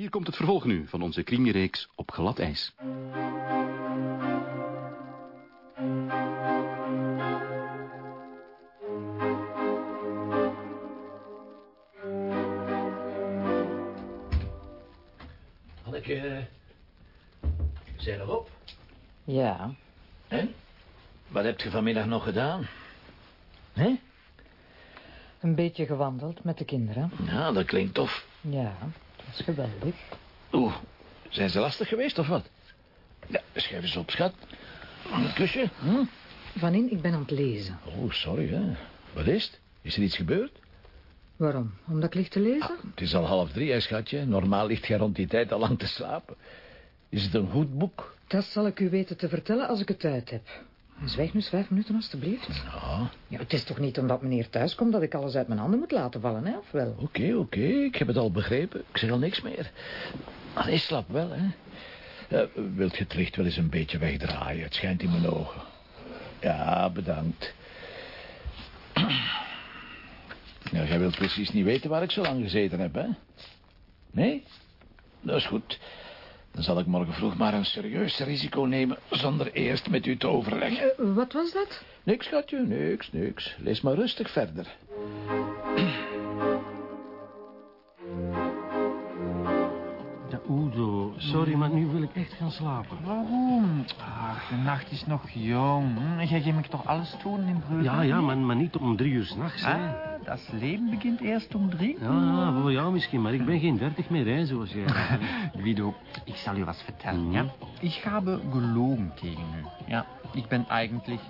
Hier komt het vervolg nu van onze crimireeks op glad ijs. Hanneke, zijn erop. Ja, En? Wat heb je vanmiddag nog gedaan? Hè? een beetje gewandeld met de kinderen. Ja, dat klinkt tof. Ja, dat is geweldig. Oeh, zijn ze lastig geweest of wat? Ja, schrijf eens op, schat. Een kusje? Hm? Vanin, ik ben aan het lezen. Oh, sorry, hè. Wat is het? Is er iets gebeurd? Waarom? Omdat ik lig te lezen? Het is al half drie, hè, schatje. Normaal ligt jij rond die tijd al lang te slapen. Is het een goed boek? Dat zal ik u weten te vertellen als ik het uit heb. Zwijg nu vijf minuten, alstublieft. Ja, Ja, het is toch niet omdat meneer thuis komt dat ik alles uit mijn handen moet laten vallen, hè? Of wel? oké, oké. Ik heb het al begrepen. Ik zeg al niks meer. Allee, slap wel, hè. Eh, wilt je het licht wel eens een beetje wegdraaien? Het schijnt in mijn ogen. Ja, bedankt. Nou, jij wilt precies niet weten waar ik zo lang gezeten heb, hè? Nee? Dat is goed. Dan zal ik morgen vroeg maar een serieus risico nemen... zonder eerst met u te overleggen. Eh, wat was dat? Niks, schatje, niks, niks. Lees maar rustig verder. Udo, sorry, maar nu wil ik echt gaan slapen. Waarom? Ach, de nacht is nog jong. Hm, Jij geeft me toch alles doen in Brugge? Ja, ja, maar, maar niet om drie uur s'nachts, hè. Ah, dat leven begint eerst om drie. Ja, voor jou misschien, maar ik ben geen dertig meer, hè, zoals jij. Guido, ich soll dir was vertellen, Mhm. ja? Ich habe gelogen gegen u. Ja, ich bin eigentlich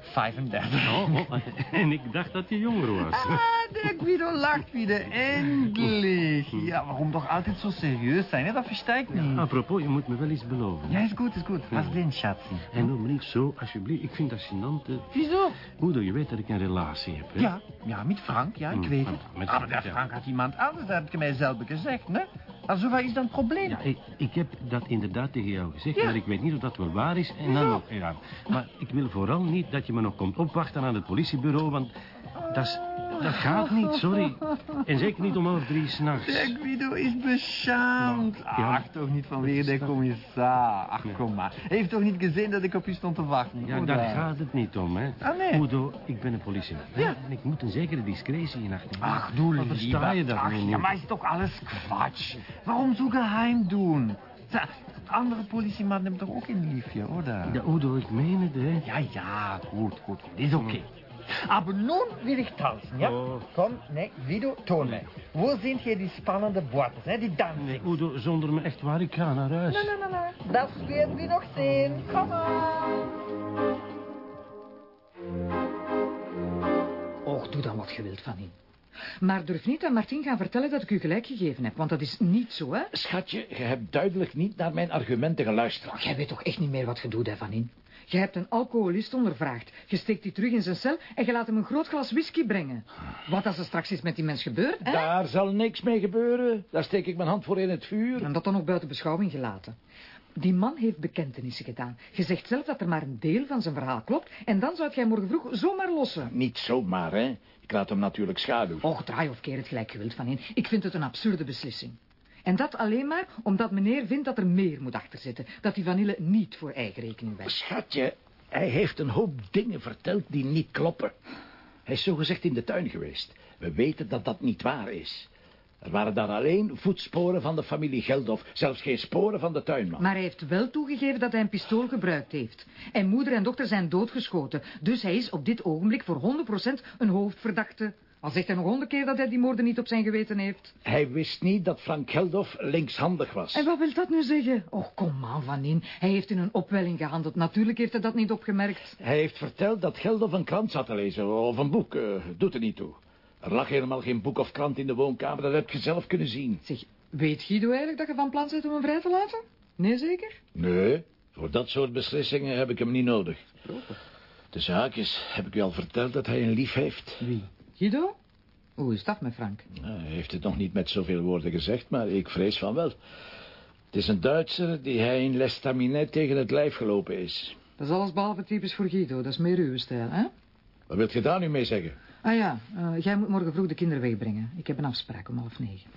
35. Oh, oh, en ik dacht dat je jonger was. Ah, der Guido lacht wieder. Endlich. Ja, warum doch altijd zo serieus zijn? hè? Dat ik niet. Apropos, je moet me wel iets beloven. Ja, is goed, is goed. Was denn, Schatzi? En doe me niet zo, alsjeblieft. Ik vind dat gênant. Wieso? Udo, je weet dat ik een relatie heb, hè? Ja, ja, met Frank, ja, ik Hm, weet het. met maar Frank, der ja. Frank had iemand anders, dat heb je mij zelf gezegd, hè? Also, wat is dan het probleem? Ja, ik, ik heb dat inderdaad tegen jou gezegd, Ja. maar ik weet niet of dat wel waar is. En dan nog, ja. Maar ik wil vooral niet dat je me nog komt opwachten aan het politiebureau, want dat, is, dat gaat niet, sorry. En zeker niet om half drie s'nachts. Der Guido is beschaamd. Ja. Ach, toch niet vanwege de commissar. Ach, kom maar. Heeft toch niet gezien dat ik op u stond te wachten? Ja, Goed, daar gaat het niet om, hè. Ah, nee. Udo, ik ben een politieman. Ja. En ik moet een zekere discretie in acht nemen. Ach, doe lieber. versta je dat Ach, nu ja, niet? maar is toch alles Quatsch? Waarom zo geheim doen? Andere politiemannen hebben toch ook een liefje, oder? Ja, Udo, ik meen het, hè. Ja, ja, gut, gut, ist okay. Aber nun will ich tanzen, ja? Oh. Komm, ne, Guido, toon mij. Wo sind hier die spannende Worte, ne, die dansen? Nee, Udo, zonder me echt waar, ik ga naar huis. Na, na, na, na. Das werden wir noch sehen. Komm mal. Och, doe dan wat je wilt, Vanin. Maar durf niet aan Martin gaan vertellen dat ik u gelijk gegeven heb, want dat is niet zo, hè? Schatje, je hebt duidelijk niet naar mijn argumenten geluisterd. Ach, jij weet toch echt niet meer wat je doet, hè, Vanin? Je hebt een alcoholist ondervraagd. Je steekt die terug in zijn cel en je laat hem een groot glas whisky brengen. Wat als er straks iets met die mens gebeurt, hè? Daar zal niks mee gebeuren. Daar steek ik mijn hand voor in het vuur. En dat dan ook buiten beschouwing gelaten. Die man heeft bekentenissen gedaan. Je zegt zelf dat er maar een deel van zijn verhaal klopt... en dan zou jij morgen vroeg zomaar lossen. Niet zomaar, hè. Ik laat hem natuurlijk schaduw. Och, draai of keer het gelijk je wilt van in. Ik vind het een absurde beslissing. En dat alleen maar omdat meneer vindt dat er meer moet achter zitten. Dat die vanille niet voor eigen rekening werkt. Schatje, hij heeft een hoop dingen verteld die niet kloppen. Hij is zogezegd in de tuin geweest. We weten dat dat niet waar is. Er waren daar alleen voetsporen van de familie Geldof. Zelfs geen sporen van de tuinman. Maar hij heeft wel toegegeven dat hij een pistool gebruikt heeft. En moeder en dochter zijn doodgeschoten. Dus hij is op dit ogenblik voor 100% een hoofdverdachte. Al zegt hij nog honderd keer dat hij die moorden niet op zijn geweten heeft. Hij wist niet dat Frank Geldof linkshandig was. En wat wil dat nu zeggen? Och, kom aan, Van In. Hij heeft in een opwelling gehandeld. Natuurlijk heeft hij dat niet opgemerkt. Hij heeft verteld dat Geldof een krant zat te lezen, of een boek. eh, doet er niet toe. Er lag helemaal geen boek of krant in de woonkamer, dat heb je zelf kunnen zien. Zeg, weet Guido eigenlijk dat je van plan bent om hem vrij te laten? Nee, zeker? Nee, voor dat soort beslissingen heb ik hem niet nodig. De zaak is, heb ik u al verteld dat hij een lief heeft? Wie? Guido? Hoe is dat met Frank? Nou, hij heeft het nog niet met zoveel woorden gezegd, maar ik vrees van wel. Het is een Duitser die hij in Lestaminet tegen het lijf gelopen is. Dat is alles behalve typisch voor Guido. Dat is meer uw stijl, hè? Wat wilt je daar nu mee zeggen? Ah ja, eh, jij moet morgen vroeg de kinderen wegbrengen. Ik heb een afspraak om half negen.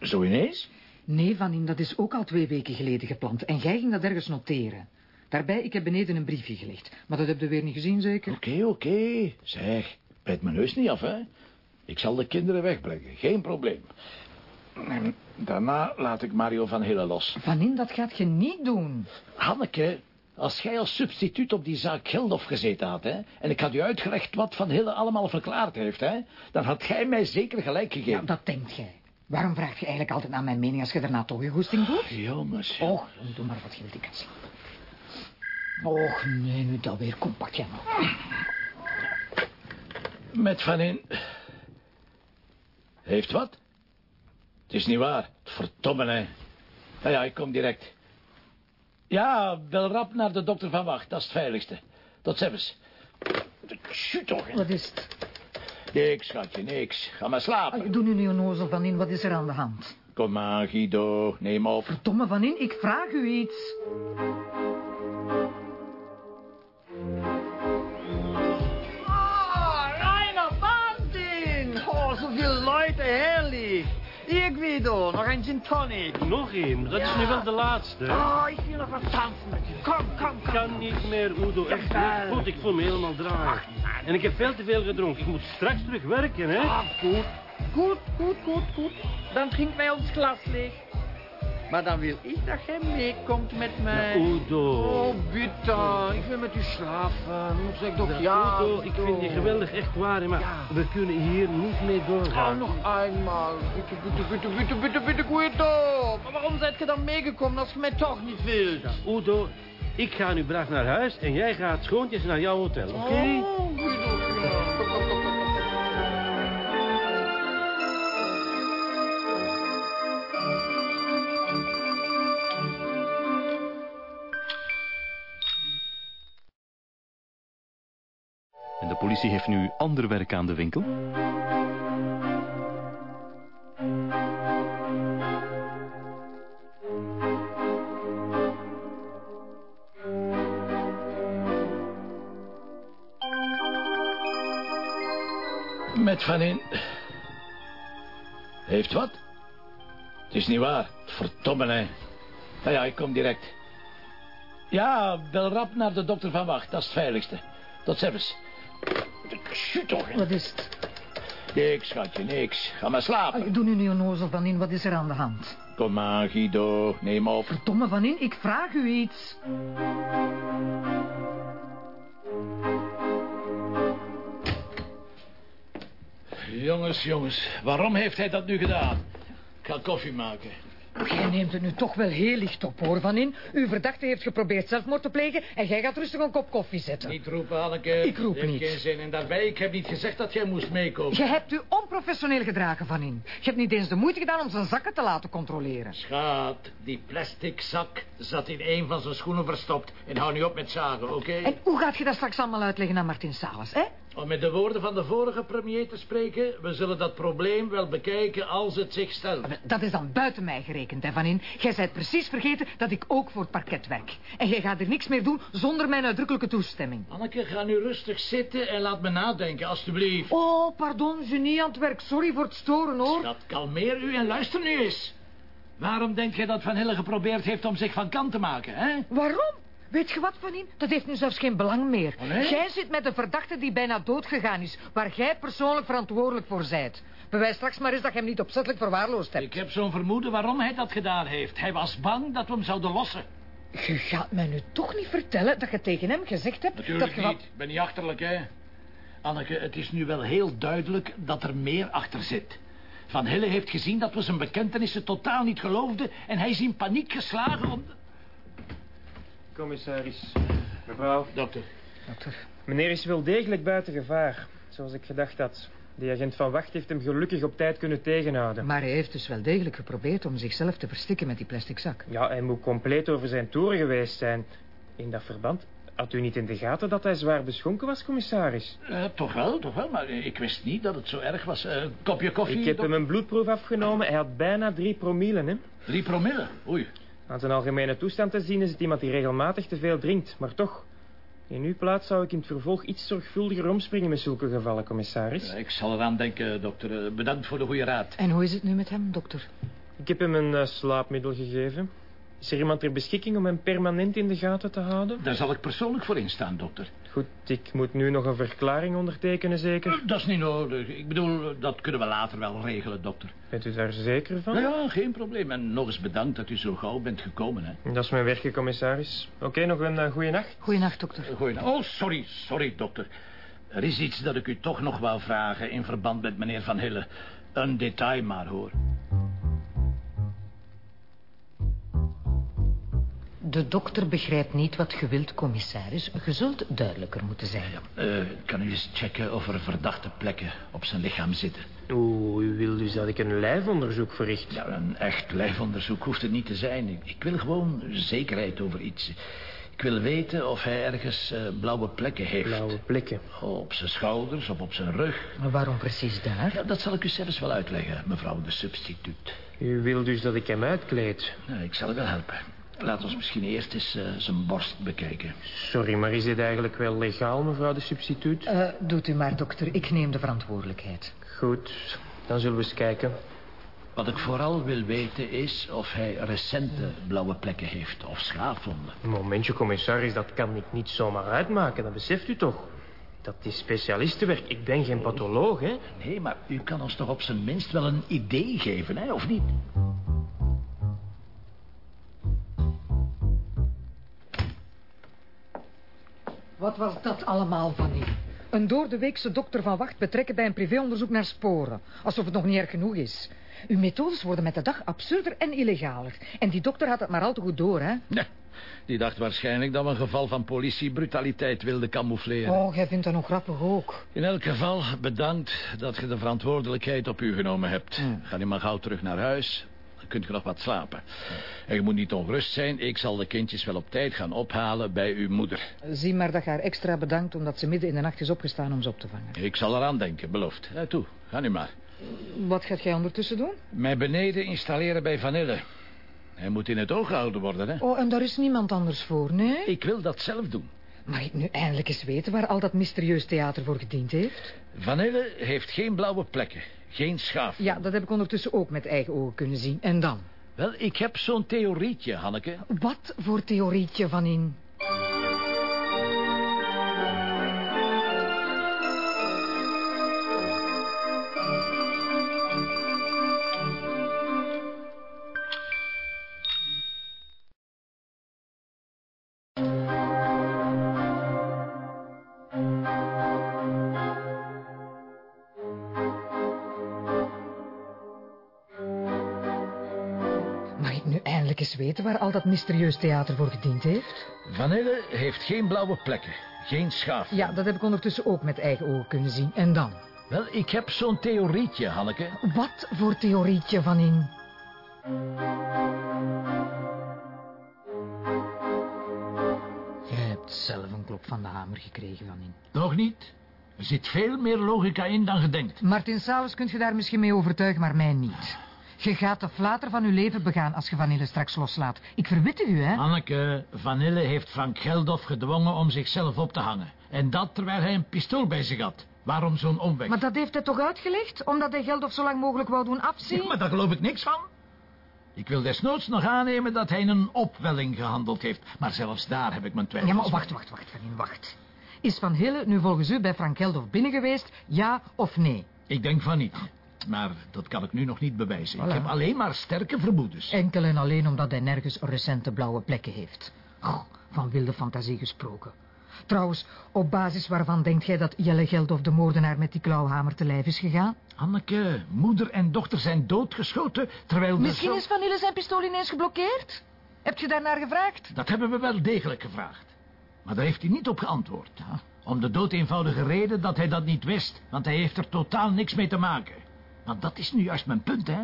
Zo ineens? Nee, Vanin, dat is ook al twee weken geleden gepland. En jij ging dat ergens noteren. Daarbij, ik heb beneden een briefje gelegd. Maar dat heb je weer niet gezien, zeker? Oké, oké. Zeg, bijt mijn neus niet af, hè. Ik zal de kinderen wegbrengen, geen probleem. En daarna laat ik Mario van Hille los. Vanin, dat gaat je niet doen. Hanneke, als jij als substituut op die zaak Geldof gezeten had, hè, en ik had u uitgelegd wat Van Hille allemaal verklaard heeft, hè, dan had jij mij zeker gelijk gegeven. Ja, dat denkt jij. Waarom vraag je eigenlijk altijd naar mijn mening als je daarna toch je goesting doet? Jongens. Och, doe maar wat je wilt, ik kan. Och, nee, nu dat weer. Kom, pak jij maar. Met Van In. Heeft wat? Het is niet waar. Verdomme, hè. Ja, ja, ik kom direct. Ja, bel rap naar de dokter van Wacht. Dat is het veiligste. Tot ziens. Shoot toch. Wat is het? Niks, schatje, niks. Ga maar slapen. Ah, Doe nu niet onnozel, Vanin. Wat is er aan de hand? Kom maar, Guido. Neem op. Domme Vanin, ik vraag u iets. Nog een gin tonic. Nog één, dat is nu wel de laatste. Oh, ik wil nog wat dansen met je. Kom, kom, Ik kom. kan niet meer, Udo. Echt niet goed. Ik voel me helemaal draai. En ik heb veel te veel gedronken. Ik moet straks terug werken, hè? Ah, goed. Goed, goed, goed, goed. Dan drinken wij ons glas leeg. Maar dan wil ik dat jij meekomt met mij. Ja, Udo. Oh, bitte. Ik wil met u slapen. Zeg toch ja. Udo, ik vind je geweldig, echt waar. Maar Ja. we kunnen hier niet mee Oh, doorgaan. nog eenmaal. Bitte, bitte, bitte, bitte, bitte, bitte, Guido. Maar waarom zijt je dan meegekomen als je mij toch niet wilt? Udo, ik ga nu braaf naar huis en jij gaat schoontjes naar jouw hotel, oké? Oh, Guido. De politie heeft nu ander werk aan de winkel. Met Van In. Heeft wat? Het is niet waar. Verdomme, hè. Ja, ja, ik kom direct. Ja, bel rap naar de dokter van Wacht. Dat is het veiligste. Tot ziens. Toch. Wat is het? Niks, schatje, niks. Ga maar slapen. Ah, Doe nu niet onnozel, Vanin. Wat is er aan de hand? Kom maar, Guido. Neem op. Domme Vanin, ik vraag u iets. Jongens, jongens. Waarom heeft hij dat nu gedaan? Ik ga koffie maken. Jij neemt het nu toch wel heel licht op, hoor, Vanin. Uw verdachte heeft geprobeerd zelfmoord te plegen... en jij gaat rustig een kop koffie zetten. Niet roepen, Anneke. Ik roep niet. geen zin. En daarbij, ik heb niet gezegd dat jij moest meekomen. Je hebt u onprofessioneel gedragen, Vanin. Je hebt niet eens de moeite gedaan om zijn zakken te laten controleren. Schaat, die plastic zak zat in een van zijn schoenen verstopt. En hou nu op met zagen, oké? En hoe gaat je dat straks allemaal uitleggen aan Martin Salas, hè? Om met de woorden van de vorige premier te spreken... we zullen dat probleem wel bekijken als het zich stelt. Dat is dan buiten mij gerekend, hè, Vanin. Jij bent precies vergeten dat ik ook voor het parket werk. En jij gaat er niks meer doen zonder mijn uitdrukkelijke toestemming. Anneke, ga nu rustig zitten en laat me nadenken, alstublieft. Oh, pardon, genie aan het werk. Sorry voor het storen, hoor. Dat kalmeer u en luister nu eens. Waarom denk je dat Van Hille geprobeerd heeft om zich van kant te maken, hè? Waarom? Weet je wat, Vanin? Dat heeft nu zelfs geen belang meer. Oh, nee? Jij zit met een verdachte die bijna dood gegaan is... waar jij persoonlijk verantwoordelijk voor zijt. Bewijs straks maar eens dat je hem niet opzettelijk verwaarloosd hebt. Ik heb zo'n vermoeden waarom hij dat gedaan heeft. Hij was bang dat we hem zouden lossen. Je gaat mij nu toch niet vertellen dat je tegen hem gezegd hebt... Natuurlijk dat je niet. Ik ben niet achterlijk, hè. Anneke, het is nu wel heel duidelijk dat er meer achter zit. Van Hille heeft gezien dat we zijn bekentenissen totaal niet geloofden... en hij is in paniek geslagen om... Commissaris, mevrouw, Dokter, Dokter, meneer is wel degelijk buiten gevaar, zoals ik gedacht had. De agent van Wacht heeft hem gelukkig op tijd kunnen tegenhouden. maar hij heeft dus wel degelijk geprobeerd om zichzelf te verstikken met die plastic zak. Ja, hij moet compleet over zijn toeren geweest zijn. In dat verband, had u niet in de gaten dat hij zwaar beschonken was, commissaris? eh, toch wel, toch wel, maar ik wist niet dat het zo erg was. Eh, kopje koffie, Ik heb hem een bloedproef afgenomen. Hij had bijna drie promille, hè. Drie promille, oei. Aan zijn algemene toestand te zien is het iemand die regelmatig te veel drinkt. Maar toch, in uw plaats zou ik in het vervolg iets zorgvuldiger omspringen met zulke gevallen, commissaris. Ik zal eraan denken, dokter. Eh, Bedankt voor de goede raad. En hoe is het nu met hem, dokter? Ik heb hem een eh, slaapmiddel gegeven. Is er iemand ter beschikking om hem permanent in de gaten te houden? Daar zal ik persoonlijk voor instaan, dokter. Goed, ik moet nu nog een verklaring ondertekenen, zeker? Dat is niet nodig. Ik bedoel, dat kunnen we later wel regelen, dokter. Bent u daar zeker van? Nou ja, geen probleem. En nog eens bedankt dat u zo gauw bent gekomen, hè. Dat is mijn werkje, commissaris. Oké, nog een uh, goede nacht. Goeienacht, dokter. Goeie Oh, sorry, sorry, dokter. Er is iets dat ik u toch nog wou vragen in verband met meneer Van Hille. Een detail maar, hoor. De dokter begrijpt niet wat je wilt, commissaris. Je zult duidelijker moeten zijn. Eh, kan u eens checken of er verdachte plekken op zijn lichaam zitten? Oeh, u wil dus dat ik een lijfonderzoek verricht? Ja, een echt lijfonderzoek hoeft het niet te zijn. Ik, ik wil gewoon zekerheid over iets. Ik wil weten of hij ergens eh, blauwe plekken heeft. Blauwe plekken. Oh, op zijn schouders of op zijn rug. Maar waarom precies daar? Ja, dat zal ik u zelfs wel uitleggen, mevrouw de substituut. U wil dus dat ik hem uitkleed? Nou, ik zal u wel helpen. Laten we misschien eerst eens eh, zijn borst bekijken. Sorry, maar is dit eigenlijk wel legaal, mevrouw de substituut? Eh, doet u maar, dokter. Ik neem de verantwoordelijkheid. Goed, dan zullen we eens kijken. Wat ik vooral wil weten is of hij recente blauwe plekken heeft of schaafwonden. Een momentje, commissaris, dat kan ik niet zomaar uitmaken, dat beseft u toch? Dat is specialistenwerk. Ik ben geen patholoog, hè? Nee, maar u kan ons toch op zijn minst wel een idee geven, hè, of niet? Wat was dat allemaal van u? Een doordeweekse dokter van wacht betrekken bij een privéonderzoek naar sporen. Alsof het nog niet erg genoeg is. Uw methodes worden met de dag absurder en illegaler. En die dokter had het maar al te goed door, hè? Nee, die dacht waarschijnlijk dat we een geval van politiebrutaliteit wilden camoufleren. Oh, jij vindt dat nog grappig ook. In elk geval, bedankt dat je de verantwoordelijkheid op u genomen hebt. Ga nu maar gauw terug naar huis. Kunt je nog wat slapen. En je moet niet ongerust zijn. Ik zal de kindjes wel op tijd gaan ophalen bij uw moeder. Zie maar dat je haar extra bedankt omdat ze midden in de nacht is opgestaan om ze op te vangen. Ik zal eraan denken, beloofd. Ja, toe, ga nu maar. Wat gaat jij ondertussen doen? Mij beneden installeren bij Vanille. Hij moet in het oog gehouden worden, hè? Oh, en daar is niemand anders voor, nee? Ik wil dat zelf doen. Mag ik nu eindelijk eens weten waar al dat mysterieus theater voor gediend heeft? Vanille heeft geen blauwe plekken. Geen schaaf. Ja, dat heb ik ondertussen ook met eigen ogen kunnen zien. En dan? Wel, ik heb zo'n theorietje, Hanneke. Wat voor theorietje van in? Weten waar al dat mysterieus theater voor gediend heeft? Vanille heeft geen blauwe plekken. Geen schaaf. Ja, dat heb ik ondertussen ook met eigen ogen kunnen zien. En dan? Wel, ik heb zo'n theorietje, Hanneke. Wat voor theorietje van in? Jij hebt zelf een klop van de hamer gekregen van in. Nog niet. Er zit veel meer logica in dan gedenkt. Martin Saus kunt je daar misschien mee overtuigen, maar mij niet. Je gaat de flater van uw leven begaan als je Vanille straks loslaat. Ik verwittig u, hè? Hanneke, Vanille heeft Frank Geldof gedwongen om zichzelf op te hangen. En dat terwijl hij een pistool bij zich had. Waarom zo'n omweg? Maar dat heeft hij toch uitgelegd? Omdat hij Geldof zo lang mogelijk wou doen afzien? Ja, maar daar geloof ik niks van. Ik wil desnoods nog aannemen dat hij in een opwelling gehandeld heeft. Maar zelfs daar heb ik mijn Ja, twijfels. maar wacht, wacht, wacht, Van in, wacht. Is Van Hille nu volgens u bij Frank Geldof binnen geweest, ja of nee? Ik denk van niet. Maar dat kan ik nu nog niet bewijzen. Ik heb alleen maar sterke vermoedens. Enkel en alleen omdat hij nergens recente blauwe plekken heeft. Goh, van wilde fantasie gesproken. Trouwens, op basis waarvan denkt jij dat Jelle Geldof de moordenaar met die klauwhamer te lijf is gegaan? Anneke, moeder en dochter zijn doodgeschoten, terwijl... Misschien zo- is Van Hille zijn pistool ineens geblokkeerd? Heb je daarnaar gevraagd? Dat hebben we wel degelijk gevraagd. Maar daar heeft hij niet op geantwoord. Om de dood eenvoudige reden dat hij dat niet wist. Want hij heeft er totaal niks mee te maken. Want dat is nu juist mijn punt, hè.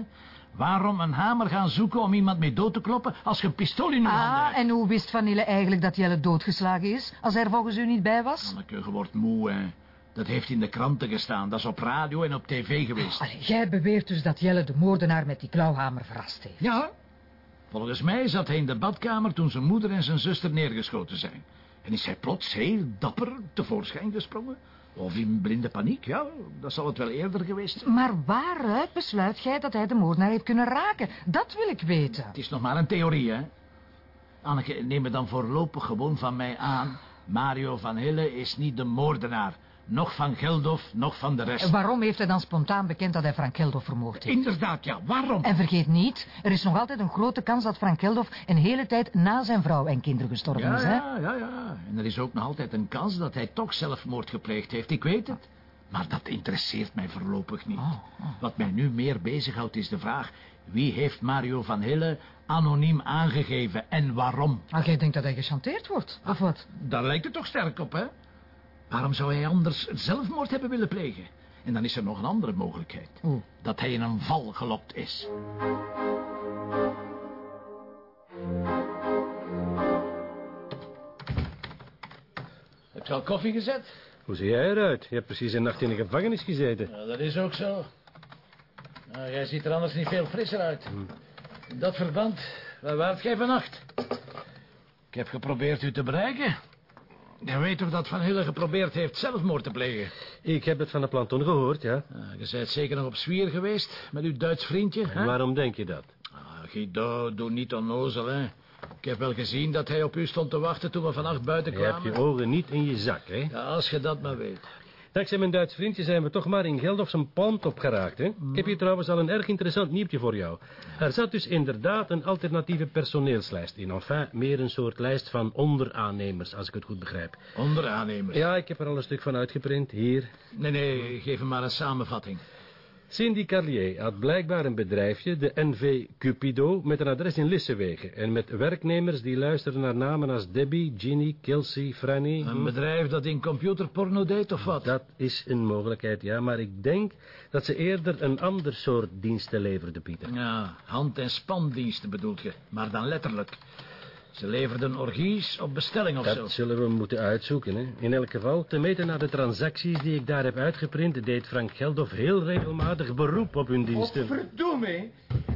Waarom een hamer gaan zoeken om iemand mee dood te kloppen... als je een pistool in je handen Ah, hebt? en hoe wist Van Hille eigenlijk dat Jelle doodgeslagen is, als hij er volgens u niet bij was? Anneke, je wordt moe, hè. Dat heeft in de kranten gestaan. Dat is op radio en op tv geweest. Allee, jij beweert dus dat Jelle de moordenaar met die klauwhamer verrast heeft. Ja. Volgens mij zat hij in de badkamer toen zijn moeder en zijn zuster neergeschoten zijn. En is hij plots heel dapper tevoorschijn gesprongen. Of in blinde paniek, ja. Dat zal het wel eerder geweest zijn. Maar waaruit besluit jij dat hij de moordenaar heeft kunnen raken? Dat wil ik weten. Het is nog maar een theorie, hè. Anneke, neem me dan voorlopig gewoon van mij aan. Mario van Hille is niet de moordenaar. Nog van Geldof, nog van de rest. Waarom heeft hij dan spontaan bekend dat hij Frank Geldof vermoord heeft? Inderdaad, ja. Waarom? En vergeet niet, er is nog altijd een grote kans dat Frank Geldof een hele tijd na zijn vrouw en kinderen gestorven Ja, is, hè? ja, ja, ja. En er is ook nog altijd een kans dat hij toch zelfmoord gepleegd heeft. Ik weet het. Maar dat interesseert mij voorlopig niet. Oh, Wat mij nu meer bezighoudt is de vraag... wie heeft Mario van Hille anoniem aangegeven en waarom? Ah, jij denkt dat hij gechanteerd wordt, of wat? Daar lijkt het toch sterk op, hè? Waarom zou hij anders zelfmoord hebben willen plegen? En dan is er nog een andere mogelijkheid. Dat hij in een val gelokt is. Heb je al koffie gezet? Hoe zie jij eruit? Je hebt precies een nacht in de gevangenis gezeten. Ja, dat is ook zo. Nou, jij ziet er anders niet veel frisser uit. In dat verband, waar waart jij vannacht? Ik heb geprobeerd u te bereiken. Je weet toch dat Van Hille geprobeerd heeft zelfmoord te plegen? Ik heb het van de planton gehoord, ja. Ah, je bent zeker nog op zwier geweest met uw Duits vriendje, hè? En waarom denk je dat? Ah, Guido, doe niet onnozel, hè. Ik heb wel gezien dat hij op u stond te wachten toen we vannacht buiten Je hebt kwamen. je ogen niet in je zak, hè? Ja, als je dat maar weet. Dankzij mijn Duits vriendje zijn we toch maar in Geldof zijn pand opgeraakt, hè? Ik heb hier trouwens al een erg interessant nieuwtje voor jou. Er zat dus inderdaad een alternatieve personeelslijst in. Enfin, meer een soort lijst van onderaannemers, als ik het goed begrijp. Onderaannemers. Ja, ik heb er al een stuk van uitgeprint, hier. Nee, nee, geef hem maar een samenvatting. Cindy Carlier had blijkbaar een bedrijfje, de NV Cupido, met een adres in Lissewegen. En met werknemers die luisterden naar namen als Debbie, Ginny, Kelsey, Franny. Een bedrijf dat in computerporno deed, of wat? Dat is een mogelijkheid, ja, maar ik denk dat ze eerder een ander soort diensten leverde, Pieter. Ja, hand- en spandiensten bedoelt je, maar dan letterlijk. Ze leverden orgies op bestelling of zo. Dat zullen we moeten uitzoeken, hè. In elk geval, te meten naar de transacties die ik daar heb uitgeprint, deed Frank Geldof heel regelmatig beroep op hun diensten. Verdomme,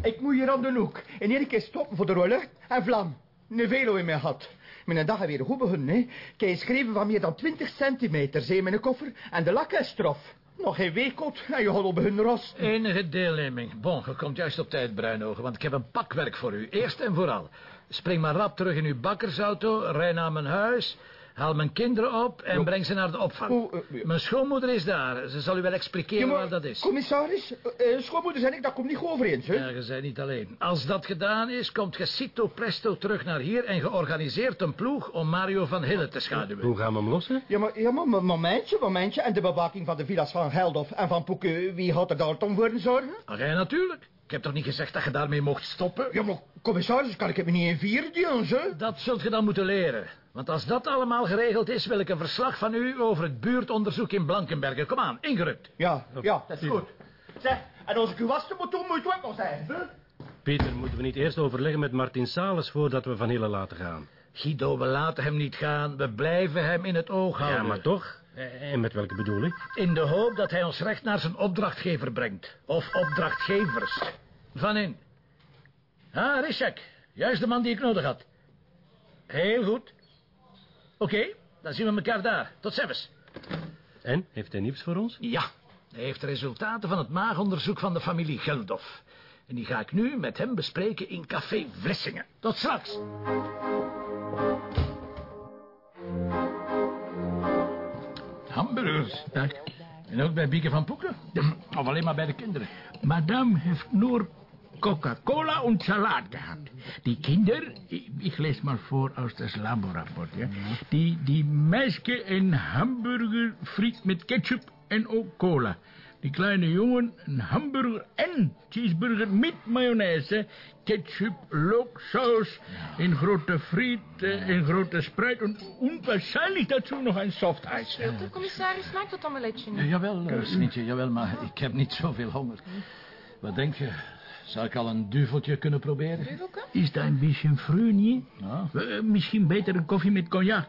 ik moet hier aan de hoek. En iedere keer stoppen voor de roller en vlam. Een velo in mijn had. Mijn dag weer goed begonnen, hè. Ik heb geschreven van meer dan 20 centimeter, zei mijn koffer, en de lak is strof. Nog geen week kot en je gaat al beginnen rosten. Enige deelneming. Bon, je komt juist op tijd, Bruinogen, want ik heb een pakwerk voor u. Eerst en vooral. Spring maar rap terug in uw bakkersauto, rij naar mijn huis... Haal mijn kinderen op en breng ze naar de opvang. Oh, eh, ja. Mijn schoonmoeder is daar. Ze zal u wel expliceren waar dat is. Commissaris, eh, eh, schoonmoeder en ik, dat komt niet goed overeen, hè. Ja, je bent niet alleen. Als dat gedaan is, komt je cito presto terug naar hier... en georganiseerd een ploeg om Mario van Hille te schaduwen. Hoe gaan we hem lossen? Ja, maar, ja, maar mo- momentje, momentje. En de bewaking van de villas van Geldof en van Poeke, wie gaat er daar dan voor zorgen? Ach, jij natuurlijk. Ik heb toch niet gezegd dat je daarmee mocht stoppen? Ja, maar commissaris, kan ik het me niet in vier doen, hè? Dat zult je dan moeten leren. Want als dat allemaal geregeld is, wil ik een verslag van u over het buurtonderzoek in Blankenbergen. Kom aan, ingerukt. Ja, ja, dat is goed. Zeg, en als ik u was te moet doen, moet ook nog zeggen, hè? Pieter, moeten we niet eerst overleggen met Martin Sales voordat we Van Hille laten gaan? Guido, we laten hem niet gaan. We blijven hem in het oog houden. Ja, maar toch? Eh, En met welke bedoeling? In de hoop dat hij ons recht naar zijn opdrachtgever brengt. Of opdrachtgevers. Van in. Ah, Rishak. Juist de man die ik nodig had. Heel goed. Oké, dan zien we elkaar daar. Tot ziens. En, heeft hij nieuws voor ons? Ja, hij heeft de resultaten van het maagonderzoek van de familie Geldof. En die ga ik nu met hem bespreken in Café Vlissingen. Tot straks. Hamburgers. En ook bij Bieke van Poeken? Of alleen maar bij de kinderen? Madame heeft nur Coca-Cola und Salat gehabt. Die Kinder, ich, ich lese mal vor aus das Laborapport, ja. Die, die Meisje een Hamburger friet met Ketchup en ook Cola. Die kleine jongen een hamburger en cheeseburger met mayonaise, ketchup, looksaus, een grote friet, een grote spruit en onwaarschijnlijk dazu nog een soft ijs. De commissaris maakt het omeletje niet. jawel, uh, Snietje, jawel, maar ik heb niet zoveel honger. Wat denk je? Zou ik al een duveltje kunnen proberen? Duvelke? Is dat een beetje vroeg, niet? Ja. Eh, misschien beter een koffie met cognac.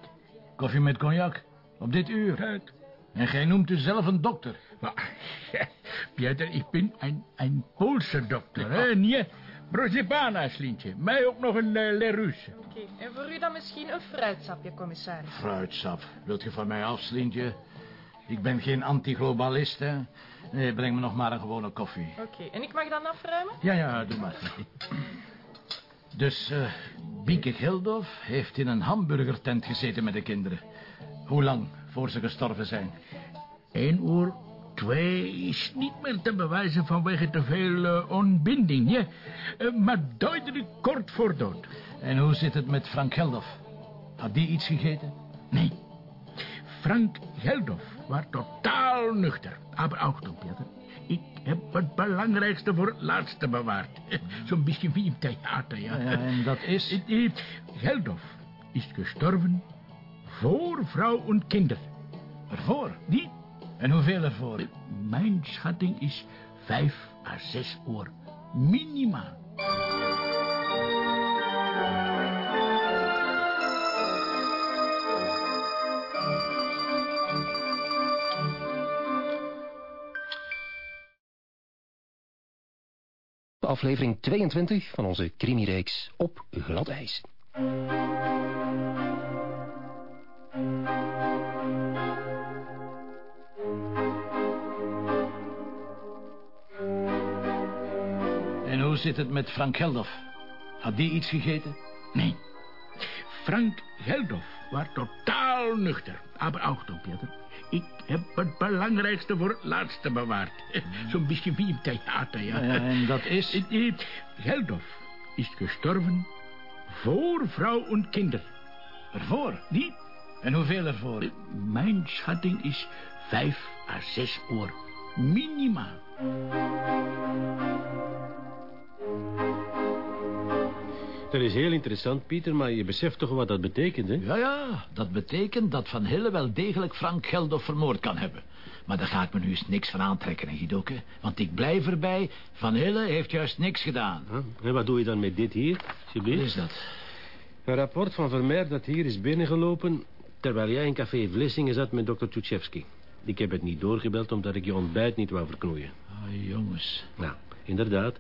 Koffie met cognac? Op dit uur? Kijk. En gij noemt u zelf een dokter? Maar, Pieter, ik ben een, een Poolse dokter, hè? Nee, Brozebana, Slintje. Mij ook nog een uh, Lerus. Oké, en voor u dan misschien een fruitsapje, commissaris. Fruitsap. Wilt je van mij af, Slientje? Ik ben geen antiglobalist, hè. Nee, breng me nog maar een gewone koffie. Oké, en ik mag dan afruimen? Ja, ja, doe maar. Dus eh Bieke Geldof heeft in een hamburgertent gezeten met de kinderen. Hoe lang voor ze gestorven zijn? Eén uur, twee is niet meer te bewijzen vanwege te veel eh, ontbinding, ja. Eh, maar duidelijk kort voor dood. En hoe zit het met Frank Geldof? Had die iets gegeten? Nee. Frank Geldof was totaal nuchter. Maar achtung, Peter. Ik heb het belangrijkste voor het laatste bewaard. Zo'n beetje wie im theater, ja. Ja, en dat is? Geldof is gestorven voor vrouw en kinder. Ervoor? Die, En hoeveel ervoor? mijn schatting is vijf à zes uur. Minimaal. Aflevering 22 van onze crimireeks Op glad ijs. Zit het met Frank Geldof? Had die iets gegeten? Nee. Frank Geldof was totaal nuchter. Maar achtung, Peter. Ik heb het belangrijkste voor het laatste bewaard. Zo'n beetje wie im theater, ja. Ja, en dat is? Geldof is gestorven voor vrouw en kinder. Ervoor? Die, En hoeveel ervoor? eh, mijn schatting is vijf à zes uur. Minimaal. Dat is heel interessant, Pieter, maar je beseft toch wat dat betekent, hè? Ja, ja, dat betekent dat Van Hille wel degelijk Frank Geldof vermoord kan hebben. Maar daar ga ik me nu eens niks van aantrekken, hè, Gidoke. Want ik blijf erbij, Van Hille heeft juist niks gedaan. Huh? En wat doe je dan met dit hier, Wat alsjeblieft? is dat? Een rapport van Vermeer dat hier is binnengelopen... terwijl jij in café Vlissingen zat met dokter Tchutchevsky. Ik heb het niet doorgebeld omdat ik je ontbijt niet wou verknoeien. Ah, jongens. Nou, inderdaad.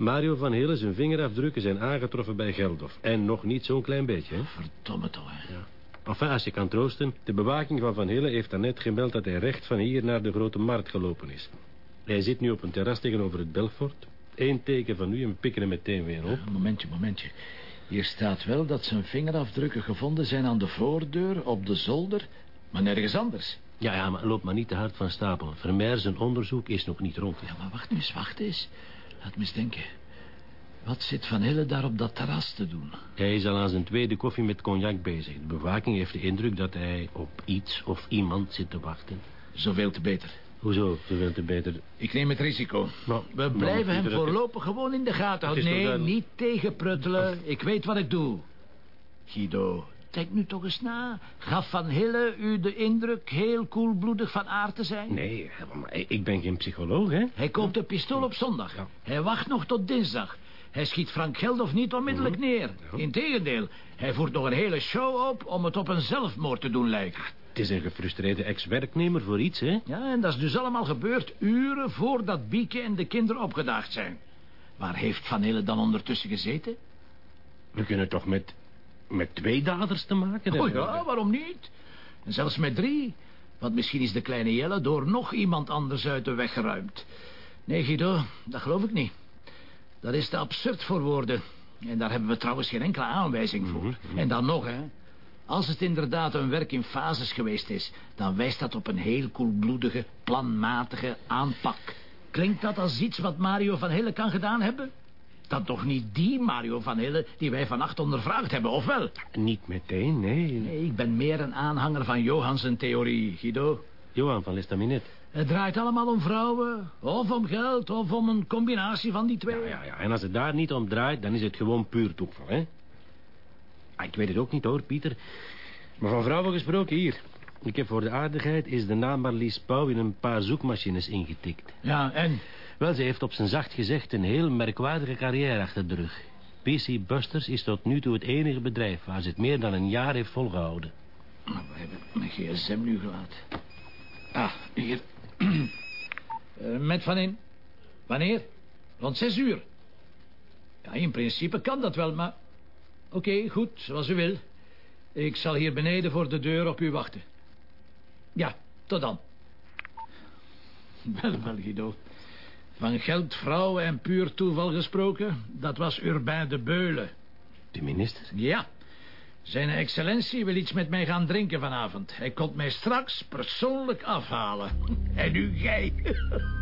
Mario van Hille zijn vingerafdrukken zijn aangetroffen bij Geldof. En nog niet zo'n klein beetje, hè? Verdomme toch, hè. Enfin, als je kan troosten... de bewaking van Van Hille heeft daarnet gemeld... dat hij recht van hier naar de Grote Markt gelopen is. Hij zit nu op een terras tegenover het Belfort. Eén teken van u en pikken hem meteen weer op. Momentje, momentje. Hier staat wel dat zijn vingerafdrukken gevonden zijn aan de voordeur, op de zolder, maar nergens anders. Ja, ja, maar loop maar niet te hard van stapel. Vermeer zijn onderzoek is nog niet rond. Ja, maar wacht eens, wacht eens. Laat me eens denken. Wat zit Van Hille daar op dat terras te doen? Hij is al aan zijn tweede koffie met cognac bezig. De bewaking heeft de indruk dat hij op iets of iemand zit te wachten. Zoveel te beter. Hoezo, zoveel te beter? Ik neem het risico. Nou, We nou, blijven hem voorlopig gewoon in de gaten houden. Nee, niet tegenpruttelen. Ik weet wat ik doe. Guido, denk nu toch eens na. Gaf Van Hille u de indruk heel koelbloedig van aard te zijn? Nee, maar ik ben geen psycholoog, hè? Hij koopt een pistool op zondag. Hij wacht nog tot dinsdag. Hij schiet Frank Geldof niet onmiddellijk neer. Integendeel, hij voert nog een hele show op om het op een zelfmoord te doen lijken. Het is een gefrustreerde ex-werknemer voor iets, hè? Ja, en dat is dus allemaal gebeurd uren voordat Bieke en de kinderen opgedaagd zijn. Waar heeft Van Hille dan ondertussen gezeten? We kunnen toch met, met twee daders te maken Oh hebben? ja, waarom niet? En zelfs met drie. Want misschien is de kleine Jelle door nog iemand anders uit de weg geruimd. Nee, Guido, dat geloof ik niet. Dat is te absurd voor woorden. En daar hebben we trouwens geen enkele aanwijzing voor. En dan nog, hè. Als het inderdaad een werk in fases geweest is... dan wijst dat op een heel koelbloedige, planmatige aanpak. Klinkt dat als iets wat Mario van Hille kan gedaan hebben? Dan toch niet die Mario van Hille die wij vannacht ondervraagd hebben, of wel? Niet meteen, nee. Nee, ik ben meer een aanhanger van Johansen theorie, Guido. Johan van Lestaminet. Het draait allemaal om vrouwen, of om geld, of om een combinatie van die twee. Ja, ja, ja. En als het daar niet om draait, dan is het gewoon puur toeval, hè? Ah, ik weet het ook niet, hoor, Pieter. Maar van vrouwen gesproken, hier. Ik heb voor de aardigheid is de naam Marlies Pauw in een paar zoekmachines ingetikt. Ja, en? Wel, ze heeft op zijn zacht gezegd een heel merkwaardige carrière achter de rug. PC Busters is tot nu toe het enige bedrijf waar ze het meer dan een jaar heeft volgehouden. Nou, we hebben mijn gsm nu gelaten. Ah, hier. Eh, met van in. Wanneer? Rond zes uur. Ja, in principe kan dat wel, maar... Oké, goed, zoals u wil. Ik zal hier beneden voor de deur op u wachten. Ja, tot dan. Wel, wel, Guido. Van geld, vrouwen en puur toeval gesproken, dat was Urbain de Beulen. De minister? Ja. Zijn excellentie wil iets met mij gaan drinken vanavond. Hij komt mij straks persoonlijk afhalen. En nu jij.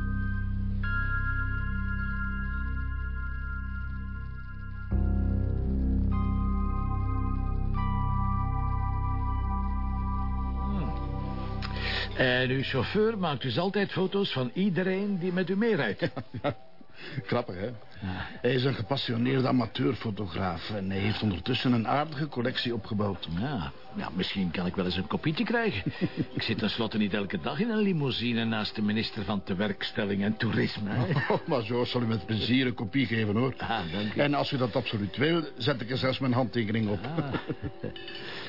En uw chauffeur maakt dus altijd foto's van iedereen die met u meerijdt. Grappig, hè? Hij is een gepassioneerde amateurfotograaf... en hij heeft ondertussen een aardige collectie opgebouwd. Ja, ja, misschien kan ik wel eens een kopietje krijgen. ik zit tenslotte niet elke dag in een limousine... naast de minister van Tewerkstelling en Toerisme. Oh, maar zo zal u met plezier een kopie geven, hoor. Ah, dank u. En als u dat absoluut wil, zet ik er zelfs mijn handtekening op. Ah.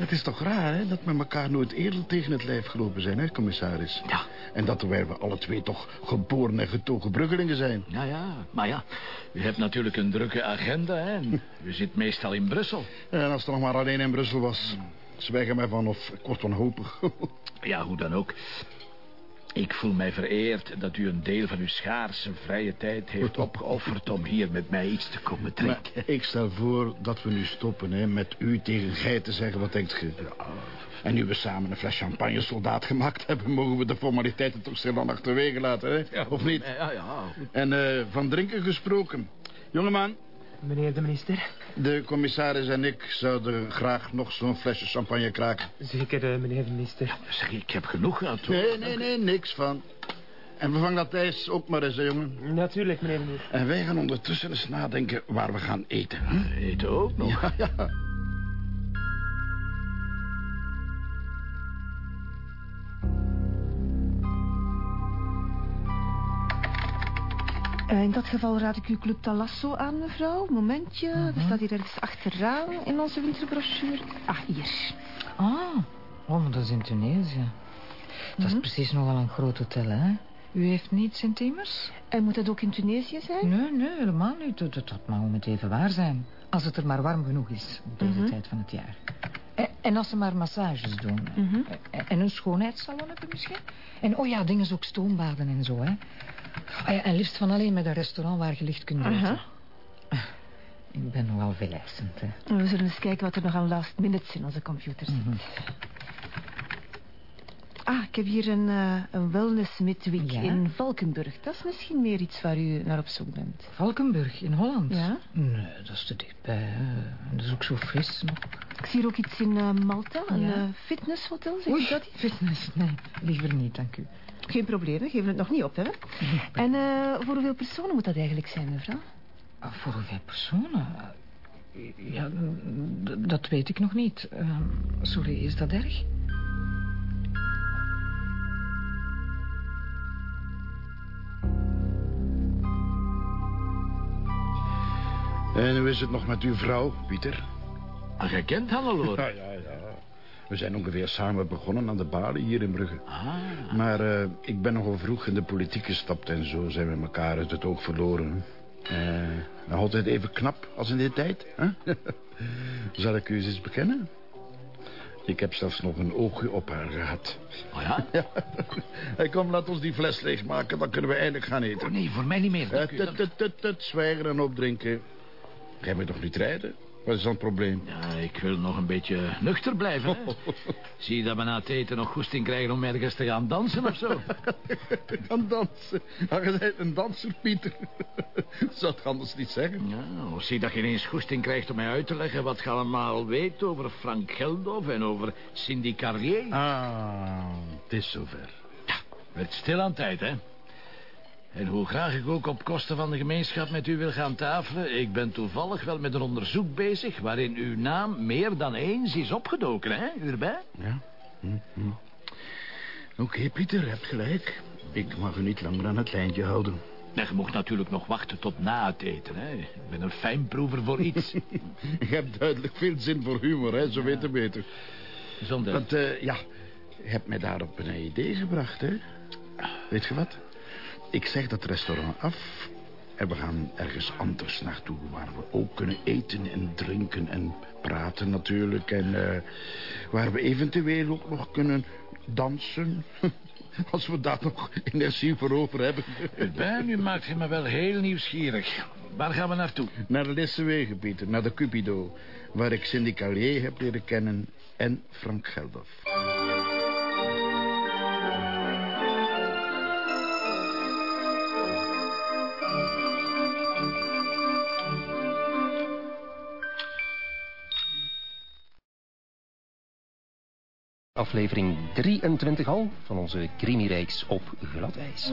Het is toch raar, hè, dat we elkaar nooit eerder tegen het lijf gelopen zijn, hè, commissaris? Ja. En dat terwijl we alle twee toch geboren en getogen bruggelingen zijn. Ja, ja. Maar ja, u hebt natuurlijk een drukke agenda, hè. En u zit meestal in Brussel. En als het nog maar alleen in Brussel was... Zwijg er mij van of ik word wanhopig. Ja, hoe dan ook. Ik voel mij vereerd dat u een deel van uw schaarse vrije tijd heeft opgeofferd... om hier met mij iets te komen Maar drinken. ik stel voor dat we nu stoppen, hè, met u tegen gij te zeggen. Wat denkt ge? En nu we samen een fles champagne soldaat gemaakt hebben... mogen we de formaliteiten toch stilaan achterwege laten, hè? of niet? Ja, ja. En eh, van drinken gesproken. Jongeman, Meneer de minister. de commissaris en ik zouden graag nog zo'n flesje champagne kraken. Zeker, eh, meneer de minister. Zeg, ik heb genoeg gehad, hoor. Nee, nee, nee, niks van. En vervang dat ijs ook maar eens, hè, jongen. Natuurlijk, meneer de minister. En wij gaan ondertussen eens nadenken waar we gaan eten. Hm? Eten ook nog. Ja, ja. In dat geval raad ik uw Club Talasso aan, mevrouw. Momentje, er staat hier ergens achteraan in onze winterbrochure. Ah, hier. Ah, oh, maar dat is in Tunesië. Dat is precies nogal een groot hotel, hè? U heeft niets intimers? En moet dat ook in Tunesië zijn? Nee, nee, helemaal niet. Dat, dat, dat mag om het even waar zijn. Als het er maar warm genoeg is, op deze tijd van het jaar. En, als ze maar massages doen. En, en een schoonheidssalonnetje misschien. En oh ja, dingen ook stoombaden en zo, hè. Ah ja, en liefst van alleen met een restaurant waar je licht kunt eten. Aha. Ik ben nogal veel eisend, hè. We zullen eens kijken wat er nog aan last minutes in onze computer zit. Ah, ik heb hier een, eh, een wellness midweek Ja? in Valkenburg. Dat is misschien meer iets waar u naar op zoek bent. Valkenburg in Holland? Ja? Nee, dat is te dichtbij. hè. Dat is ook zo fris nog. Ik zie hier ook iets in eh, Malta, een Ja? eh, fitnesshotel, zeg Oei, dat? fitness. Nee, liever niet, dank u. Geen probleem, we geven het nog niet op, hè? En voor hoeveel personen moet dat eigenlijk zijn, mevrouw? Ah, Voor hoeveel personen? Ja, dat weet ik nog niet. Ehm, sorry, is dat erg? En hoe is het nog met uw vrouw, Pieter? Ah, jij kent Hannelore? Ja, ja, ja. We zijn ongeveer samen begonnen aan de balie hier in Brugge. Ah, Maar eh, ik ben nogal vroeg in de politiek gestapt en zo zijn we elkaar uit het oog verloren. Nog altijd even knap als in die tijd. Zal ik u eens iets bekennen? Ik heb zelfs nog een oogje op haar gehad. oh ja? Ja. Hey, kom, laat ons die fles leegmaken, dan kunnen we eindelijk gaan eten. Oh, nee, voor mij niet meer. Dank u. tut, tut, tut, tut, zwijgen en opdrinken. Jij moet toch niet rijden? Wat is dan het probleem? Ja, ik wil nog een beetje nuchter blijven, hè. Zie je dat we na het eten nog goesting krijgen om ergens te gaan dansen of zo? Gaan dansen. Ah, je bent een danser, Pieter. Zou het anders niet zeggen? Ja, of zie dat je ineens goesting krijgt om mij uit te leggen... wat je allemaal weet over Frank Geldof en over Cindy Carlier. Ah, het is zover. Werd stil aan tijd, hè? En hoe graag ik ook op kosten van de gemeenschap met u wil gaan tafelen... ik ben toevallig wel met een onderzoek bezig... waarin uw naam meer dan eens is opgedoken, hè? Erbij? Ja. Hm, hm. Oké, Pieter, je hebt gelijk. Ik mag u niet langer aan het lijntje houden. En je mocht natuurlijk nog wachten tot na het eten, hè? Ik ben een fijnproever voor iets. Je hebt duidelijk veel zin voor humor, hè? Zo weet je beter. Zonder... Want, eh, ja, je hebt mij daarop een idee gebracht, hè? Weet je wat? Ik zeg dat restaurant af... en we gaan ergens anders naartoe... waar we ook kunnen eten en drinken en praten natuurlijk... en eh, waar we eventueel ook nog kunnen dansen. Als we daar nog energie voor over hebben. Ben, u maakt me wel heel nieuwsgierig. Waar gaan we naartoe? Naar de Lissewegen, Pieter. Naar de Cupido. Waar ik Cindy Callier heb leren kennen. En Frank Geldof. Aflevering 23 al van onze Crimireeks op glad ijs.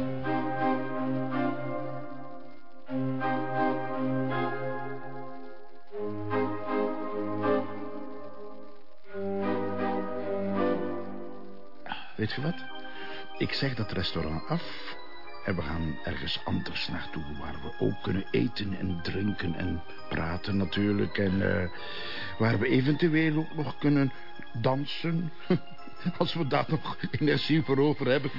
Weet je wat? Ik zeg dat restaurant af en we gaan ergens anders naartoe... waar we ook kunnen eten en drinken en praten natuurlijk... en eh, waar we eventueel ook nog kunnen dansen... Als we daar nog energie voor over hebben.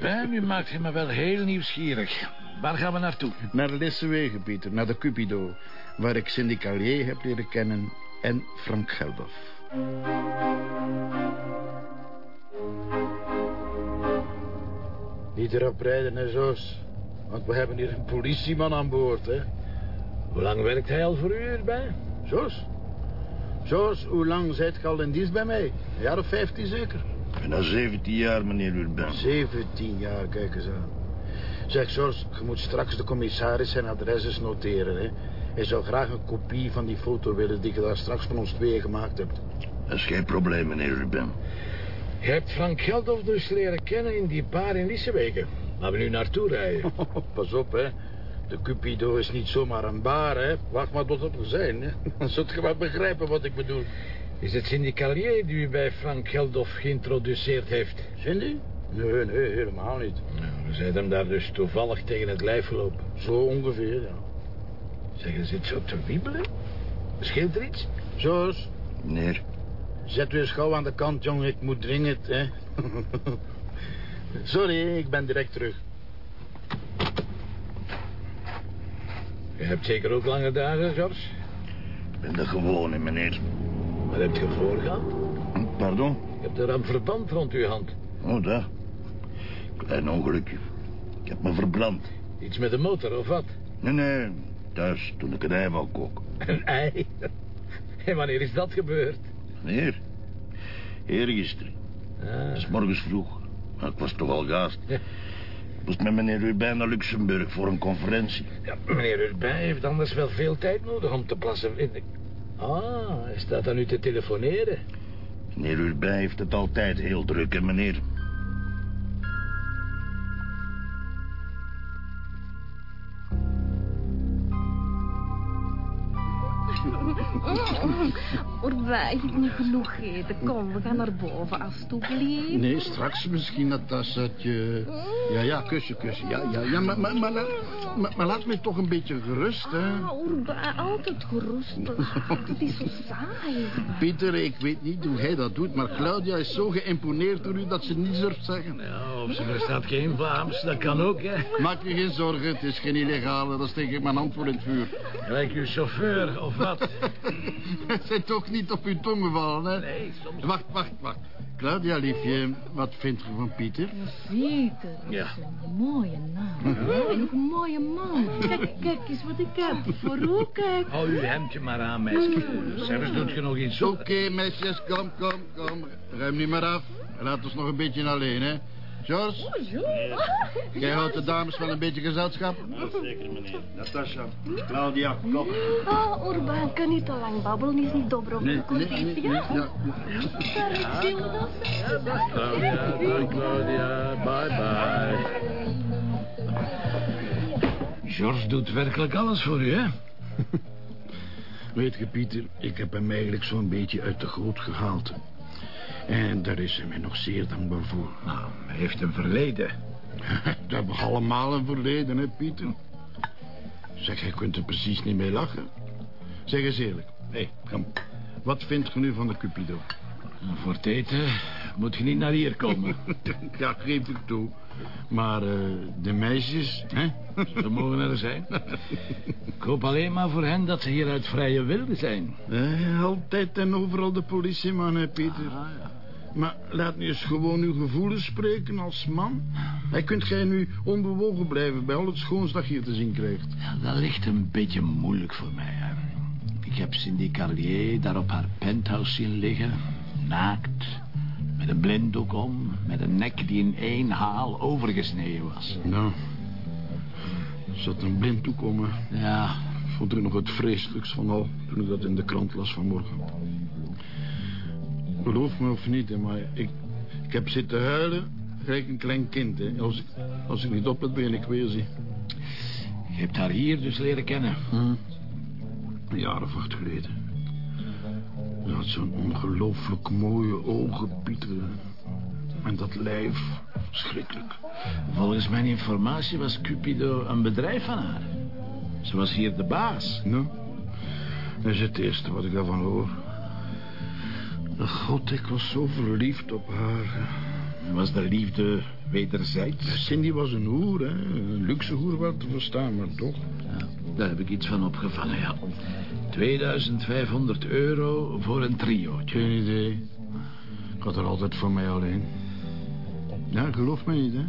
Ben, u maakt me wel heel nieuwsgierig. Waar gaan we naartoe? Naar de Lissewegen, Pieter. Naar de Cupido. Waar ik Cindy Callier heb leren kennen. En Frank Geldof. Niet erop rijden, hè, Zoos. Want we hebben hier een politieman aan boord, hè. Hoe lang werkt hij al voor u erbij? Zoos? Zoos, hoe lang zijt je al in dienst bij mij? Een jaar of vijftien zeker? En al 17 jaar, meneer Urban. 17 jaar, kijk eens aan. Zeg, George, je moet straks de commissaris zijn adres eens noteren, hè. Hij zou graag een kopie van die foto willen die je daar straks van ons tweeën gemaakt hebt. Dat is geen probleem, meneer Urban. Je hebt Frank Geldof dus leren kennen in die bar in Lissewegen. Waar we nu naartoe rijden. Pas op, hè. De Cupido is niet zomaar een bar, hè. Wacht maar tot we zijn, hè. Dan zult je wel begrijpen wat ik bedoel. Is het Cindy Callier die u bij Frank Geldof geïntroduceerd heeft? Cindy? Nee, nee, helemaal niet. Nou, we zijn hem daar dus toevallig tegen het lijf gelopen. Zo ongeveer, ja. Zeg, je zit zo te wiebelen? Scheelt er iets? Zoos? Meneer? Zet u eens gauw aan de kant, jongen. Ik moet dringend, hè. Sorry, ik ben direct terug. Je hebt zeker ook lange dagen, George? Ik ben de gewone, meneer. Wat heb je voorgehad? Pardon? Je hebt er een verband rond uw hand. Oh, daar. Klein ongelukje. Ik heb me verbrand. Iets met de motor, of wat? Nee, nee. Thuis, toen ik een ei wou koken. Een ei? En wanneer is dat gebeurd? Meneer, eergisteren. Ah. is morgens vroeg. Maar ik was toch al gaast. Moest met meneer Urbain naar Luxemburg voor een conferentie. Ja, meneer Urbain heeft anders wel veel tijd nodig om te plassen. in de- Ah, hij staat aan u te telefoneren. Meneer Urbain heeft het altijd heel druk, hè, meneer? Orbij, ik heb niet genoeg gegeten. Kom, we gaan naar boven, alstublieft. Nee, straks misschien, Natassaatje. Ja, ja, kusje, kusje. Ja, ja, ja, maar, maar, maar, laat- maar, maar laat me toch een beetje gerust, hè. Ah, altijd gerust. Het is zo saai. Pieter, ik weet niet hoe hij dat doet, maar Claudia is zo geïmponeerd door u dat ze niets durft zeggen. Ja, of ze verstaat geen Vlaams, dat kan ook, hè. Maak je geen zorgen, het is geen illegale, dat steek ik mijn hand voor in het vuur. Gelijk uw chauffeur, of wat? Het zijn toch niet op uw tong gevallen, hè? Nee, soms... Wacht, wacht, wacht. Claudia, liefje, wat vindt je van Pieter? Pieter, dat Ja. is een mooie naam. Een mooie man. Kijk, kijk eens wat ik heb. Voor u, kijk. Hou uw hemdje maar aan, meisje. Zelfs doet je nog iets Oké, meisjes, kom, kom, kom. Ruim nu maar af. Laat ons nog een beetje alleen, hè. George, jij houdt de dames wel een beetje gezelschap? zeker, meneer. Natasja, Claudia, kom. Oh, Urban, kan niet te lang babbelen. Is niet dobro Nee, nee, nee, nee, ja. Claudia, bye, Claudia. Bye, bye. George doet werkelijk alles voor u, hè? Weet je, Pieter, ik heb hem eigenlijk zo'n beetje uit de goot gehaald. En daar is hij mij nog zeer dankbaar voor. Nou, hij heeft een verleden. Dat hebben allemaal een verleden, hè, Pieter? Zeg, jij kunt er precies niet mee lachen. Zeg eens eerlijk. Hé, kom. Wat vindt je nu van de Cupido? Voor het eten moet je niet naar hier komen. ja, geef ik toe. Maar eh, de meisjes, hè? Ze mogen er zijn. Ik hoop alleen maar voor hen dat ze hier uit vrije wilde zijn. Eh, altijd en overal de politieman, hè, Pieter? Maar laat nu eens gewoon uw gevoelens spreken als man. Kunt gij nu onbewogen blijven bij al het schoons dat je hier te zien krijgt. Ja, dat ligt een beetje moeilijk voor mij. Hè. Ik heb Cindy Carlier daar op haar penthouse zien liggen. Naakt. Met een blinddoek om. Met een nek die in één haal overgesneden was. Nou, zat een blinddoek om hè? Ja. Ik vond er nog het vreselijkst van al toen ik dat in de krant las vanmorgen. Geloof me of niet, maar ik, ik heb zitten huilen gelijk een klein kind. Hè. Als, ik, als ik niet oplet, ben ik weer zie. Je hebt haar hier dus leren kennen. Hm. Een jaar of acht geleden. Had zo'n ongelooflijk mooie ogen, Pieter. En dat lijf, schrikkelijk. Volgens mijn informatie was Cupido een bedrijf van haar. Ze was hier de baas. Nou, dat is het eerste wat ik daarvan hoor. God, ik was zo verliefd op haar. Was de liefde wederzijds? Cindy was een hoer, hè. Een luxe hoer wel te verstaan, maar toch. Ja, daar heb ik iets van opgevangen, ja. 2500 euro voor een triootje. Geen idee. Ik had er altijd voor mij alleen. Ja, geloof me niet, hè.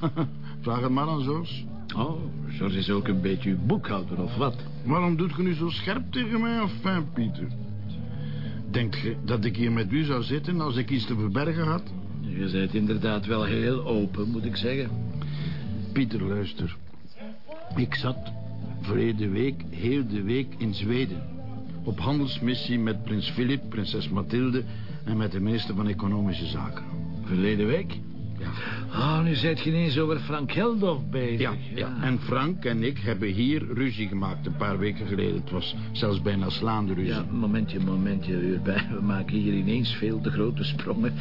Vraag het maar aan George. Oh, George is ook een beetje boekhouder, of wat? Waarom doet je nu zo scherp tegen mij, of fijn, Pieter? Denkt je dat ik hier met u zou zitten als ik iets te verbergen had? Je bent inderdaad wel heel open, moet ik zeggen. Pieter, luister. Ik zat verleden week heel de week in Zweden. Op handelsmissie met prins Philip, prinses Mathilde... en met de minister van Economische Zaken. Verleden week? Ja. Oh, nu zit je ineens over Frank Geldof bezig. Ja, ja, en Frank en ik hebben hier ruzie gemaakt een paar weken geleden. Het was zelfs bijna slaande ruzie. Ja, momentje, momentje, Urbij. We maken hier ineens veel te grote sprongen.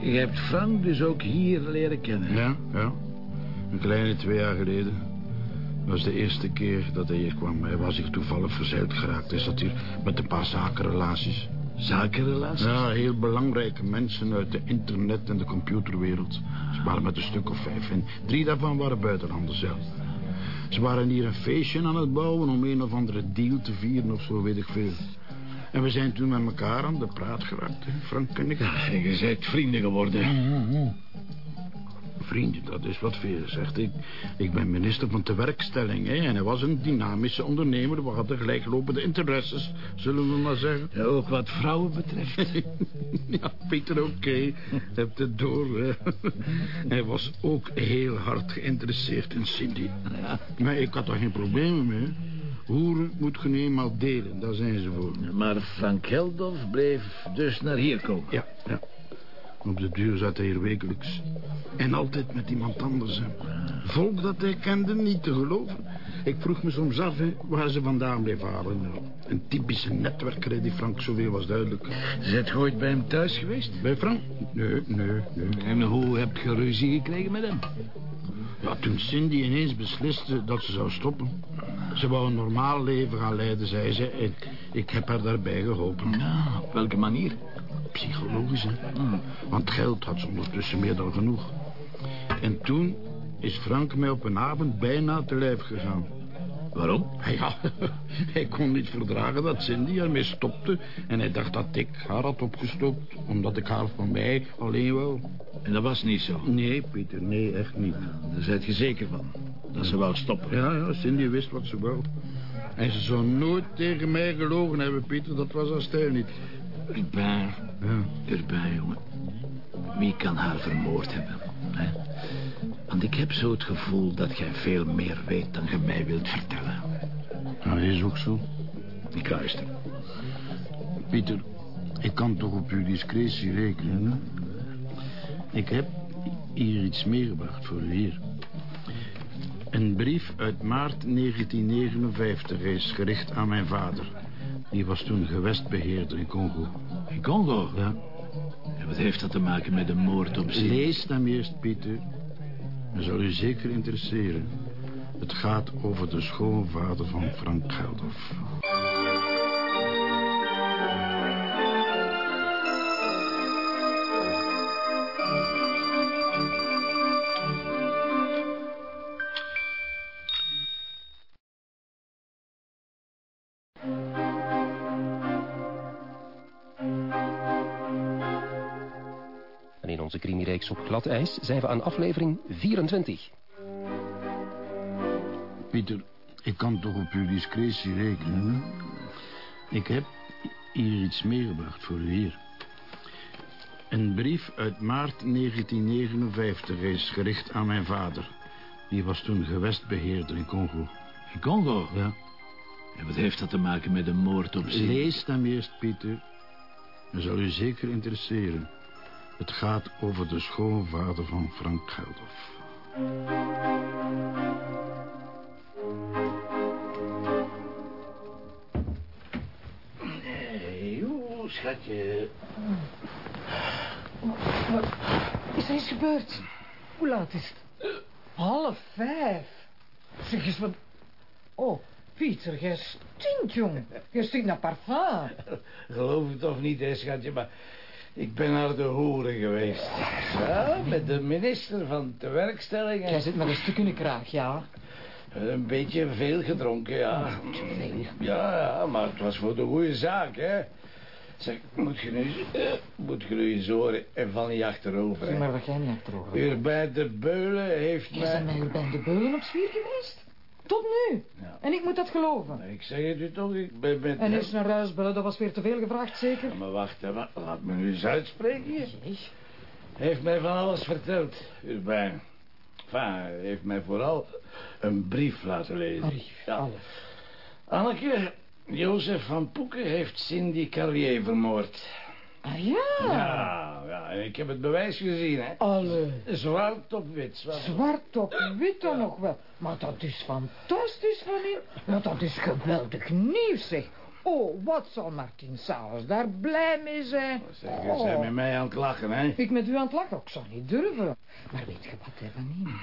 Je hebt Frank dus ook hier leren kennen. Ja, ja. Een kleine twee jaar geleden. Dat was de eerste keer dat hij hier kwam. Hij was hier toevallig verzeild geraakt. Hij zat hier met een paar zakenrelaties. Zakenrelaties? Ja, heel belangrijke mensen uit de internet- en de computerwereld. Ze waren met een stuk of vijf en drie daarvan waren buitenlanders zelf. Ze waren hier een feestje aan het bouwen om een of andere deal te vieren of zo, weet ik veel. En we zijn toen met elkaar aan de praat geraakt, hè, Frank en ik. Ja, en je bent vrienden geworden. Vrienden, dat is wat veel zegt. Ik, ik ben minister van tewerkstelling, hè, en hij was een dynamische ondernemer. We hadden gelijklopende interesses, zullen we maar zeggen. Ja, ook wat vrouwen betreft. ja, Pieter, oké. Hebt het door. hè. Hij was ook heel hard geïnteresseerd in Cindy. Ja. Maar ik had daar geen problemen mee. Hoeren moet je nu eenmaal delen, daar zijn ze voor. Maar Frank Geldof bleef dus naar hier komen. Ja, ja. Op de duur zat hij hier wekelijks. En altijd met iemand anders. Hè. Volk dat hij kende, niet te geloven. Ik vroeg me soms af hè, waar ze vandaan bleef halen. Een typische netwerker, die Frank zoveel was duidelijk. Je ooit bij hem thuis geweest? Bij Frank? Nee, nee, nee. En hoe heb je ruzie gekregen met hem? Ja, toen Cindy ineens besliste dat ze zou stoppen. Ze wou een normaal leven gaan leiden, zei ze. En ik heb haar daarbij geholpen. Ja, op welke manier? Psychologisch, hè. Want geld had ze ondertussen meer dan genoeg. En toen is Frank mij op een avond bijna te lijf gegaan. Waarom? Ja, hij kon niet verdragen dat Cindy ermee stopte. En hij dacht dat ik haar had opgestookt, omdat ik haar van mij alleen wou. En dat was niet zo? Nee, Pieter, nee, echt niet. Daar zijt je zeker van, dat ze wou stoppen? Ja, ja, Cindy wist wat ze wou. En ze zou nooit tegen mij gelogen hebben, Pieter. Dat was haar stijl niet. Urbain, Ja. Urbain, jongen. Wie kan haar vermoord hebben? Hè? Want ik heb zo het gevoel dat jij veel meer weet dan je mij wilt vertellen. Nou, dat is ook zo. Ik luister. Pieter, ik kan toch op uw discretie rekenen, hè? Ik heb hier iets meegebracht voor u hier. Een brief uit maart 1959 is gericht aan mijn vader. Die was toen gewestbeheerder in Congo. In Congo? Ja. En wat heeft dat te maken met de moord op Cindy? Lees hem eerst, Pieter. Dat zal u zeker interesseren. Het gaat over de schoonvader van Frank Geldof. Onze crimireeks op glad ijs zijn we aan aflevering 24. Pieter, ik kan toch op uw discretie rekenen? Ik heb hier iets meegebracht voor u hier. Een brief uit maart 1959 is gericht aan mijn vader. Die was toen gewestbeheerder in Congo. In Congo? Ja. En wat heeft dat te maken met een moord op zich? Lees hem eerst, Pieter. Dat zal u zeker interesseren. Het gaat over de schoonvader van Frank Geldof. Nee, oeh, schatje. Wat is er iets gebeurd? Hoe laat is het? Half vijf. Zeg eens wat... Oh, Pieter, jij stinkt, jong. Jij stinkt naar parfum. Geloof het of niet, hè, schatje, maar... Ik ben naar de hoeren geweest. Ja, met de minister van tewerkstelling. en- Jij zit met een stuk in de kraag, ja. Een beetje veel gedronken, ja. Ja, ja, maar het was voor de goede zaak, hè. Zeg, moet je nu, eh, moet je nu eens horen en van niet achterover, Zeg hè. maar dat jij niet achterover bij de beulen heeft mij... bent mij bij de beulen op zwier geweest? Tot nu. En ik moet dat geloven. Ik zeg het u toch, ik ben. En eerst naar huis bellen, dat was weer te veel gevraagd, zeker? Maar wacht, hè, maar laat me nu eens uitspreken. Hij heeft mij van alles verteld, Urbijn. Enfin, hij heeft mij vooral een brief laten lezen. Brief, ja. Anneke, Jozef van Poeken heeft Cindy Carrier vermoord. Ah ja? Ja, ja, ik heb het bewijs gezien, hè. Alle. Zwart op wit. Zwart, Zwart op wit dan nog wel. Maar dat is fantastisch van hem. Ja, dat is geweldig nieuws, zeg. Oh, wat zal Martin Salas daar blij mee zijn. Zeg, je bent met mij aan het lachen, hè. Ik met u aan het lachen, ik zou niet durven. Maar weet je wat, hè, van hem?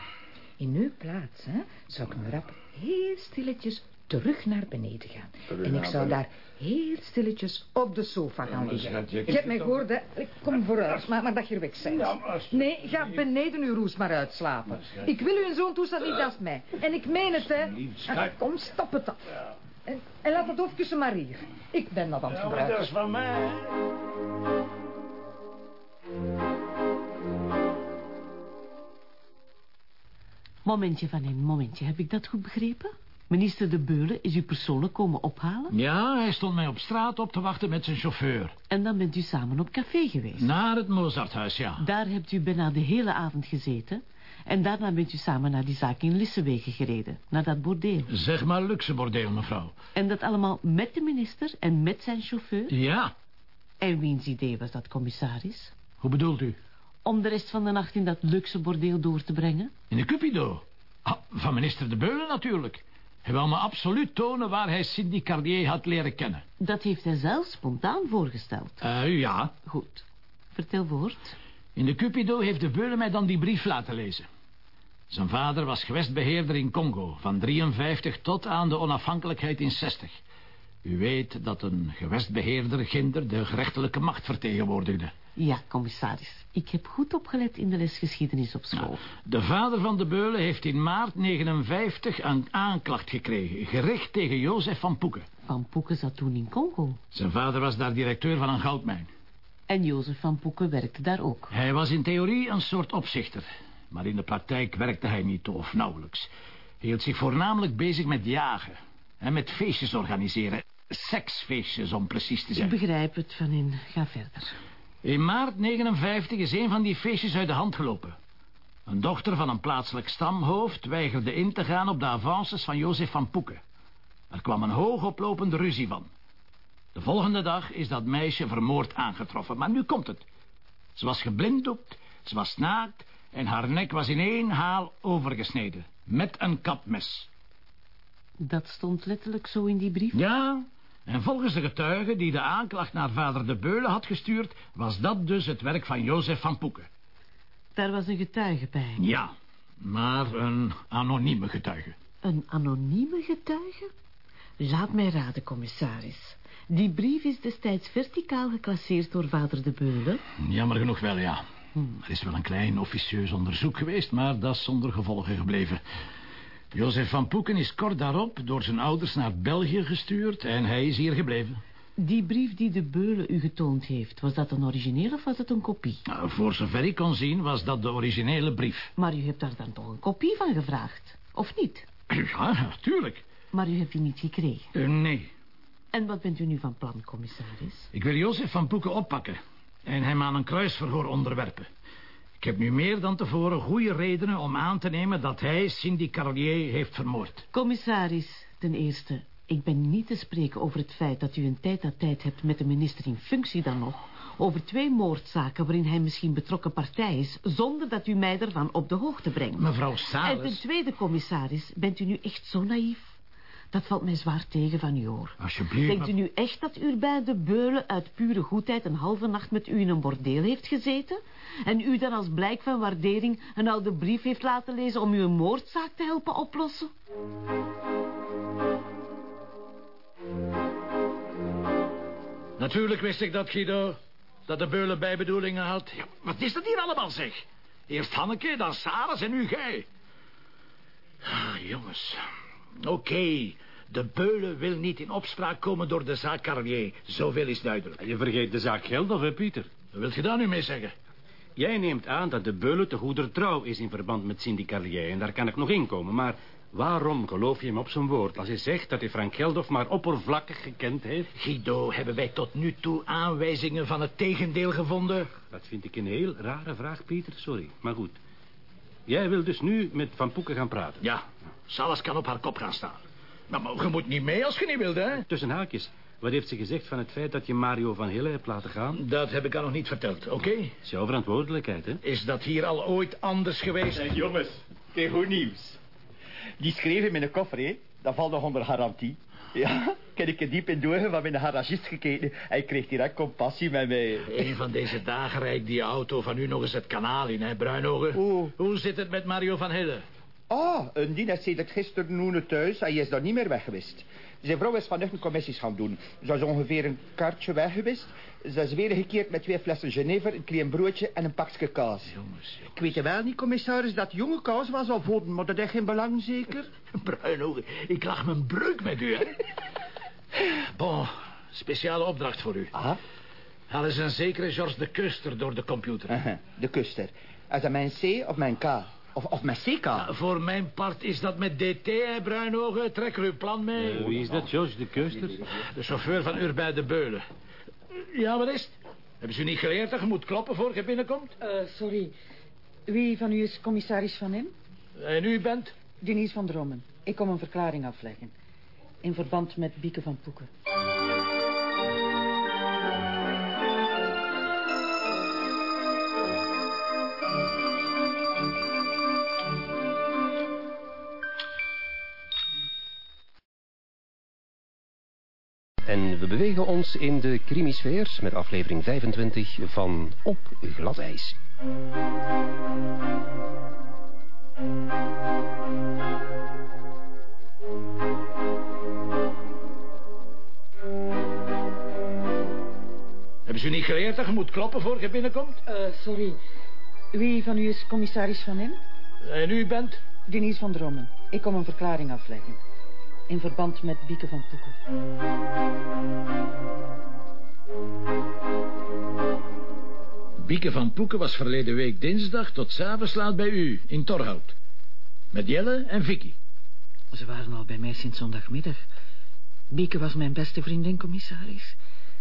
In uw plaats, hè, zou ik nu rap heel stilletjes terug naar beneden gaan. Terug en ik zou daar heel stilletjes op de sofa gaan maar liggen. Je hebt mij gehoord, hè. Ik kom vooruit, maar, maar dat je er weg bent. Ja, maar- Nee, ga beneden uw roes maar uitslapen. Ik wil u in zo'n toestand niet naast mij. En ik meen het, hè. Ah, Kom, stap het af. En, en laat dat hoofdkussen maar hier. Ik ben dat aan het gebruiken. dat is van mij. Momentje van een momentje. Heb ik dat goed begrepen? Minister De Beulen is u persoonlijk komen ophalen? Ja, hij stond mij op straat op te wachten met zijn chauffeur. En dan bent u samen op café geweest? Naar het Mozarthuis, ja. Daar hebt u bijna de hele avond gezeten. En daarna bent u samen naar die zaak in Lissewegen gereden. Naar dat bordeel. Zeg maar luxe bordeel, mevrouw. En dat allemaal met de minister en met zijn chauffeur? Ja. En wiens idee was dat, commissaris? Hoe bedoelt u? Om de rest van de nacht in dat luxe bordeel door te brengen? In de Cupido. Ah, van minister De Beulen natuurlijk. Hij wil me absoluut tonen waar hij Cindy Carlier had leren kennen. Dat heeft hij zelf spontaan voorgesteld. Eh, ja. Goed. Vertel voort. In de Cupido heeft De Beulen mij dan die brief laten lezen. Zijn vader was gewestbeheerder in Congo, van 53 tot aan de onafhankelijkheid in 60. U weet dat een gewestbeheerder ginder de gerechtelijke macht vertegenwoordigde. Ja, commissaris. Ik heb goed opgelet in de lesgeschiedenis op school. De vader van de Beulen heeft in maart 59 een aanklacht gekregen... gericht tegen Jozef van Poeken. Van Poeken zat toen in Congo. Zijn vader was daar directeur van een goudmijn. En Jozef van Poeken werkte daar ook. Hij was in theorie een soort opzichter. Maar in de praktijk werkte hij niet of nauwelijks. Hij hield zich voornamelijk bezig met jagen. En met feestjes organiseren. Seksfeestjes, om precies te Ik zijn. begrijp het van in. Ga verder. In maart 59 is een van die feestjes uit de hand gelopen. Een dochter van een plaatselijk stamhoofd weigerde in te gaan op de avances van Jozef van Poeken. Er kwam een hoogoplopende ruzie van. De volgende dag is dat meisje vermoord aangetroffen. Maar nu komt het. Ze was geblinddoekt, ze was naakt... en haar nek was in één haal overgesneden. Met een kapmes. Dat stond letterlijk zo in die brief? Ja, en volgens de getuige die de aanklacht naar vader de Beulen had gestuurd... was dat dus het werk van Jozef van Poeken. Daar was een getuige bij. Ja, maar een anonieme getuige. Een anonieme getuige? Laat mij raden, commissaris. Die brief is destijds verticaal geclasseerd door vader de Beulen. Jammer genoeg wel, ja. Er is wel een klein officieus onderzoek geweest, maar dat is zonder gevolgen gebleven. Jozef van Poeken is kort daarop door zijn ouders naar België gestuurd en hij is hier gebleven. Die brief die de Beulen u getoond heeft, was dat een origineel of was het een kopie? Nou, voor zover ik kon zien was dat de originele brief. Maar u hebt daar dan toch een kopie van gevraagd, of niet? Ja, natuurlijk. Maar u hebt die niet gekregen. Uh, nee. En wat bent u nu van plan, commissaris? Ik wil Jozef van Poeken oppakken en hem aan een kruisverhoor onderwerpen. Ik heb nu meer dan tevoren goede redenen om aan te nemen dat hij Cindy Carlier heeft vermoord. Commissaris, ten eerste, ik ben niet te spreken over het feit dat u een tijd dat tijd hebt met de minister in functie dan nog, over twee moordzaken waarin hij misschien betrokken partij is, zonder dat u mij ervan op de hoogte brengt. Mevrouw Sales... En ten tweede, commissaris, bent u nu echt zo naïef? Dat valt mij zwaar tegen van u, hoor. Alsjeblieft. Denkt u nu echt dat u bij de Beulen uit pure goedheid een halve nacht met u in een bordeel heeft gezeten? En u dan als blijk van waardering een oude brief heeft laten lezen om u een moordzaak te helpen oplossen? Natuurlijk wist ik dat, Guido. Dat de Beulen bijbedoelingen had. Ja, wat is dat hier allemaal, zeg? Eerst Hanneke, dan Saras en nu gij. Ah, jongens. Oké, de Beulen wil niet in opspraak komen door de zaak Carlier. Zoveel is duidelijk. Je vergeet de zaak Geldof, hè, Pieter? Wat wilt je daar nu mee zeggen? Jij neemt aan dat de Beulen te goeder trouw is in verband met Cindy Carlier. En daar kan ik nog in komen, maar... Waarom geloof je hem op zijn woord als hij zegt dat hij Frank Geldof maar oppervlakkig gekend heeft? Guido, hebben wij tot nu toe aanwijzingen van het tegendeel gevonden? Dat vind ik een heel rare vraag, Pieter. Sorry, maar goed. Jij wil dus nu met Van Poeken gaan praten? Ja, Salas kan op haar kop gaan staan. Maar, maar je moet niet mee als je niet wilt, hè? Tussen haakjes. Wat heeft ze gezegd van het feit dat je Mario van Hille hebt laten gaan? Dat heb ik haar nog niet verteld, oké? Okay? is jouw verantwoordelijkheid, hè? Is dat hier al ooit anders geweest? Hey, jongens, kijk goed nieuws. Die schreef in mijn koffer, hè. Dat valt nog onder garantie. Ja, ik heb er diep in door van mijn garagist gekeken. Hij kreeg direct compassie met mij. Een van deze dagen rijdt die auto van u nog eens het kanaal in, hè, Bruinogen? Hoe zit het met Mario van Hille? Ah, een die net het gisteren thuis. Hij is daar niet meer weg geweest. Zijn vrouw is vanochtend commissies gaan doen. Ze is ongeveer een kaartje weg geweest. Ze is weer gekeerd met twee flessen Genever, een klein broodje en een pakje kaas. Jongens, Ik weet wel niet, commissaris, dat jonge kaas was al maar dat heeft geen belang, zeker? Bruinogen, ik lag mijn breuk met u, hè? bon, speciale opdracht voor u. Aha. Haal eens een zekere George de Kuster door de computer. -huh, de Kuster. Is dat mijn C of mijn K? Of, of met CK? Ja, voor mijn part is dat met DT, hè, Bruinogen. Trek er uw plan mee. Uh, wie is dat, George de Kuster? De chauffeur van Urbij de Beulen. Ja, wat is het? Hebben ze u niet geleerd dat je moet kloppen voor je binnenkomt? Uh, sorry. Wie van u is commissaris van hem? En u bent? Denise van Drommen. Ik kom een verklaring afleggen. In verband met Bieke van Poeken. En we bewegen ons in de crimisfeer met aflevering 25 van Op glad ijs. Hebben ze u niet geleerd dat je moet kloppen voor je binnenkomt? Uh, sorry. Wie van u is commissaris van hem? En u bent? Denise van Drommen. Ik kom een verklaring afleggen. In verband met Bieke van Poeken. Bieke van Poeken was verleden week dinsdag tot s'avonds laat bij u, in Torhout. Met Jelle en Vicky. Ze waren al bij mij sinds zondagmiddag. Bieke was mijn beste vriendin, commissaris.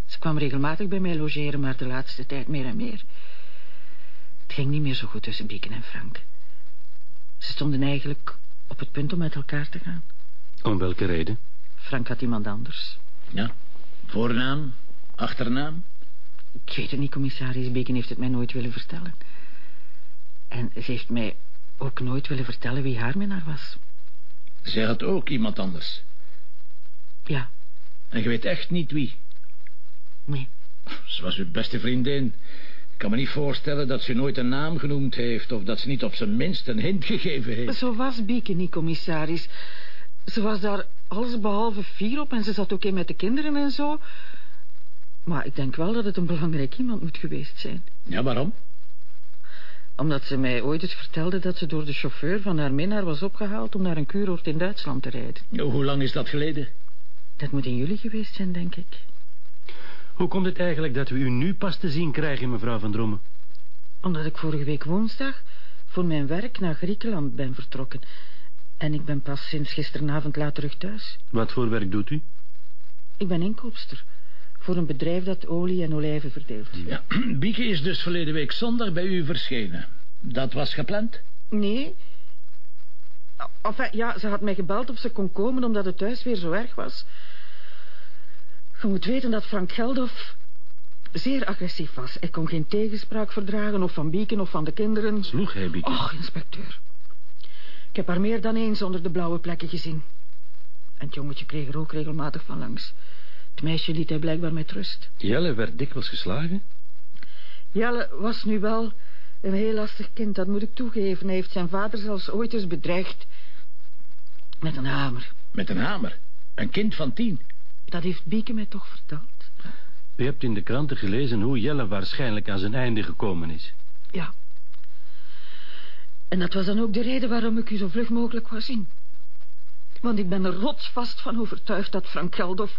Ze kwam regelmatig bij mij logeren, maar de laatste tijd meer en meer. Het ging niet meer zo goed tussen Bieke en Frank. Ze stonden eigenlijk op het punt om met elkaar te gaan. Om welke reden? Frank had iemand anders. Ja, voornaam, achternaam? Ik weet het niet, commissaris. Beken heeft het mij nooit willen vertellen. En ze heeft mij ook nooit willen vertellen wie haar minnaar was. Zij had ook iemand anders? Ja. En je weet echt niet wie? Nee. Ze was uw beste vriendin. Ik kan me niet voorstellen dat ze nooit een naam genoemd heeft... of dat ze niet op zijn minst een hint gegeven heeft. Zo was Bieke niet, commissaris. Ze was daar allesbehalve fier op... en ze zat ook in met de kinderen en zo. Maar ik denk wel dat het een belangrijk iemand moet geweest zijn. Ja, waarom? Omdat ze mij ooit eens vertelde dat ze door de chauffeur van haar minnaar was opgehaald... om naar een kuuroord in Duitsland te rijden. Hoe lang is dat geleden? Dat moet in juli geweest zijn, denk ik. Hoe komt het eigenlijk dat we u nu pas te zien krijgen, mevrouw Van Drommen? Omdat ik vorige week woensdag voor mijn werk naar Griekenland ben vertrokken. En ik ben pas sinds gisteravond laat terug thuis. Wat voor werk doet u? Ik ben inkoopster. Voor een bedrijf dat olie en olijven verdeelt. Ja, Bieke is dus verleden week zondag bij u verschenen. Dat was gepland? Nee. Enfin, ja, ze had mij gebeld of ze kon komen omdat het thuis weer zo erg was. Je moet weten dat Frank Geldof zeer agressief was. Hij kon geen tegenspraak verdragen, of van Bieken of van de kinderen. Sloeg hij Bieken? Och, inspecteur. Ik heb haar meer dan eens onder de blauwe plekken gezien. En het jongetje kreeg er ook regelmatig van langs. Het meisje liet hij blijkbaar met rust. Jelle werd dikwijls geslagen? Jelle was nu wel een heel lastig kind, dat moet ik toegeven. Hij heeft zijn vader zelfs ooit eens bedreigd. Met een hamer. Met een hamer? Een kind van tien? Dat heeft Bieke mij toch verteld. U hebt in de kranten gelezen hoe Jelle waarschijnlijk aan zijn einde gekomen is. Ja. En dat was dan ook de reden waarom ik u zo vlug mogelijk wou zien. Want ik ben er rotsvast van overtuigd dat Frank Geldof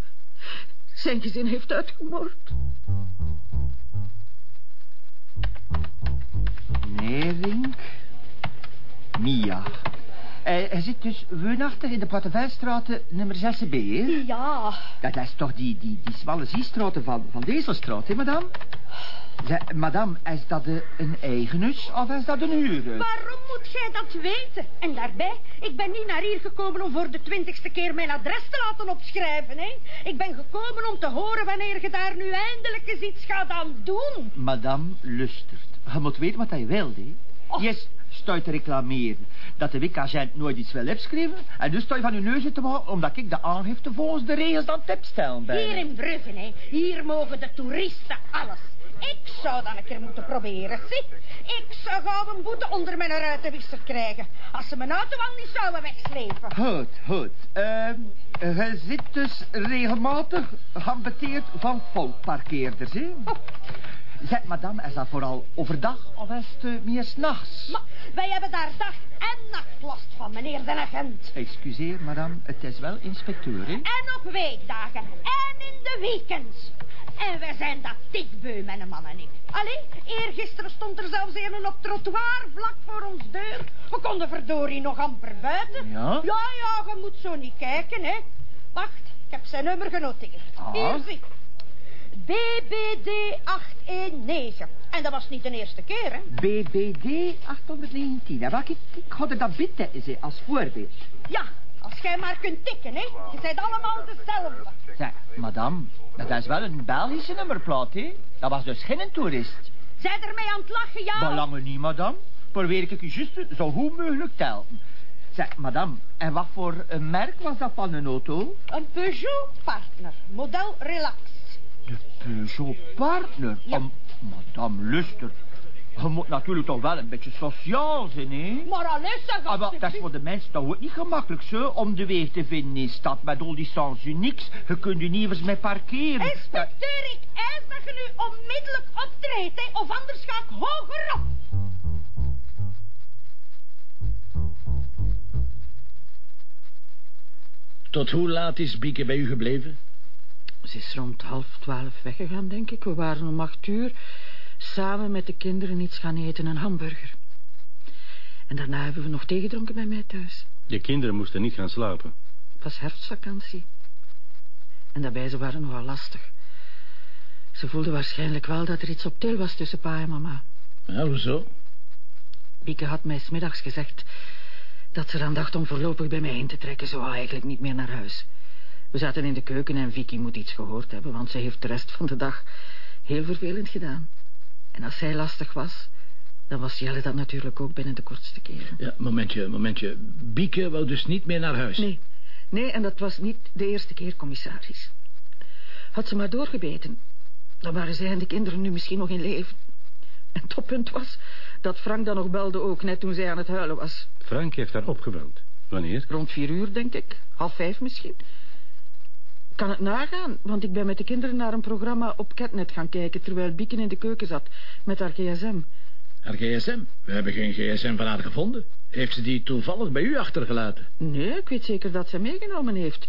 zijn gezin heeft uitgemoord. Nering. Mia. Hij, hij zit dus woonachtig in de Plattevuilstraat nummer 6b, hè? Ja. Dat, is toch die, die, die smalle ziestraat van, van Dezelstraat, hè, madame? Madame, is dat de- een eigen huis of is dat een huurhuis? Waarom moet jij dat weten? En daarbij, ik ben niet naar hier gekomen om voor de twintigste keer mijn adres te laten opschrijven, hè? Ik ben gekomen om te horen wanneer je daar nu eindelijk eens iets gaat aan doen. Madame lustert. Je moet weten wat hij wil, hè? Je staat te reclameren dat de wikagent nooit iets wil opschrijven. En dus sta je van je neus te maken omdat ik de aangifte volgens de regels aan het opstellen ben. Hier in Brugge, hè? Hier mogen de toeristen alles. Ik zou dan een keer moeten proberen, zie. Ik zou gauw een boete onder mijn ruitenwisser krijgen. Als ze mijn auto al niet zouden wegslepen. Goed, goed. Ehm, je zit dus regelmatig geambeteerd van volkparkeerders, hè? Zeg, madame, is dat vooral overdag of is het eh, meer s'nachts? Maar wij hebben daar dag en nacht last van, meneer de agent. Excuseer, madame, het is wel inspecteur, hè? En op weekdagen. En in de weekends. En we zijn dat dikbeu, mijn man en ik. Allee, eergisteren stond er zelfs een op trottoir vlak voor ons deur. We konden verdorie nog amper buiten. Ja? Ja, ja, je moet zo niet kijken, hè. Wacht, ik heb zijn nummer genoteerd. Ah. Hier zie. BBD 819. En dat was niet de eerste keer, hè. BBD 819. En wat ik, ik had er dat bitten is, als voorbeeld. Ja, als jij maar kunt tikken, hè. Je bent allemaal dezelfde. Zeg, madame, dat is wel een Belgische nummerplaat, hè? Dat was dus geen toerist. Zij ermee aan het lachen, ja? Belangen niet, madame. Probeer ik u juist zo goed mogelijk te helpen. Zeg, madame, en wat voor een merk was dat van een auto? Een Peugeot Partner, model Relax. Peugeot Partner? Ja. Om- madame Luster, je moet natuurlijk toch wel een beetje sociaal zijn, hè? Maar alles, zeg Ah, wel, dat is voor de mensen toch ook niet gemakkelijk, zo, om de weg te vinden in stad met al die sens unieks. Je kunt u niet eens mee parkeren. Inspecteur, ik eis dat je nu onmiddellijk optreedt, hè, of anders ga ik hogerop. Tot hoe laat is Bieke bij u gebleven? Ze is rond half twaalf weggegaan, denk ik. We waren om acht uur samen met de kinderen iets gaan eten, een hamburger. En daarna hebben we nog thee gedronken bij mij thuis. Je kinderen moesten niet gaan slapen. Het was herfstvakantie. En daarbij, ze waren nogal lastig. Ze voelden waarschijnlijk wel dat er iets op til was tussen pa en mama. Ja, hoezo? Bieke had mij smiddags gezegd dat ze eraan dacht om voorlopig bij mij in te trekken. Ze wou eigenlijk niet meer naar huis. We zaten in de keuken en Vicky moet iets gehoord hebben, want ze heeft de rest van de dag heel vervelend gedaan. En als zij lastig was, dan was Jelle dat natuurlijk ook binnen de kortste keren. Ja, momentje, momentje. Bieke wou dus niet meer naar huis. Nee, nee, en dat was niet de eerste keer, commissaris. Had ze maar doorgebeten, dan waren zij en de kinderen nu misschien nog in leven. En het toppunt was dat Frank dan nog belde ook, net toen zij aan het huilen was. Frank heeft haar opgebeld. Wanneer? Rond vier uur, denk ik. Half vijf misschien. Kan het nagaan, want ik ben met de kinderen naar een programma op Catnet gaan kijken... terwijl Bieken in de keuken zat met haar gsm. Haar gsm? We hebben geen gsm van haar gevonden. Heeft ze die toevallig bij u achtergelaten? Nee, ik weet zeker dat ze meegenomen heeft.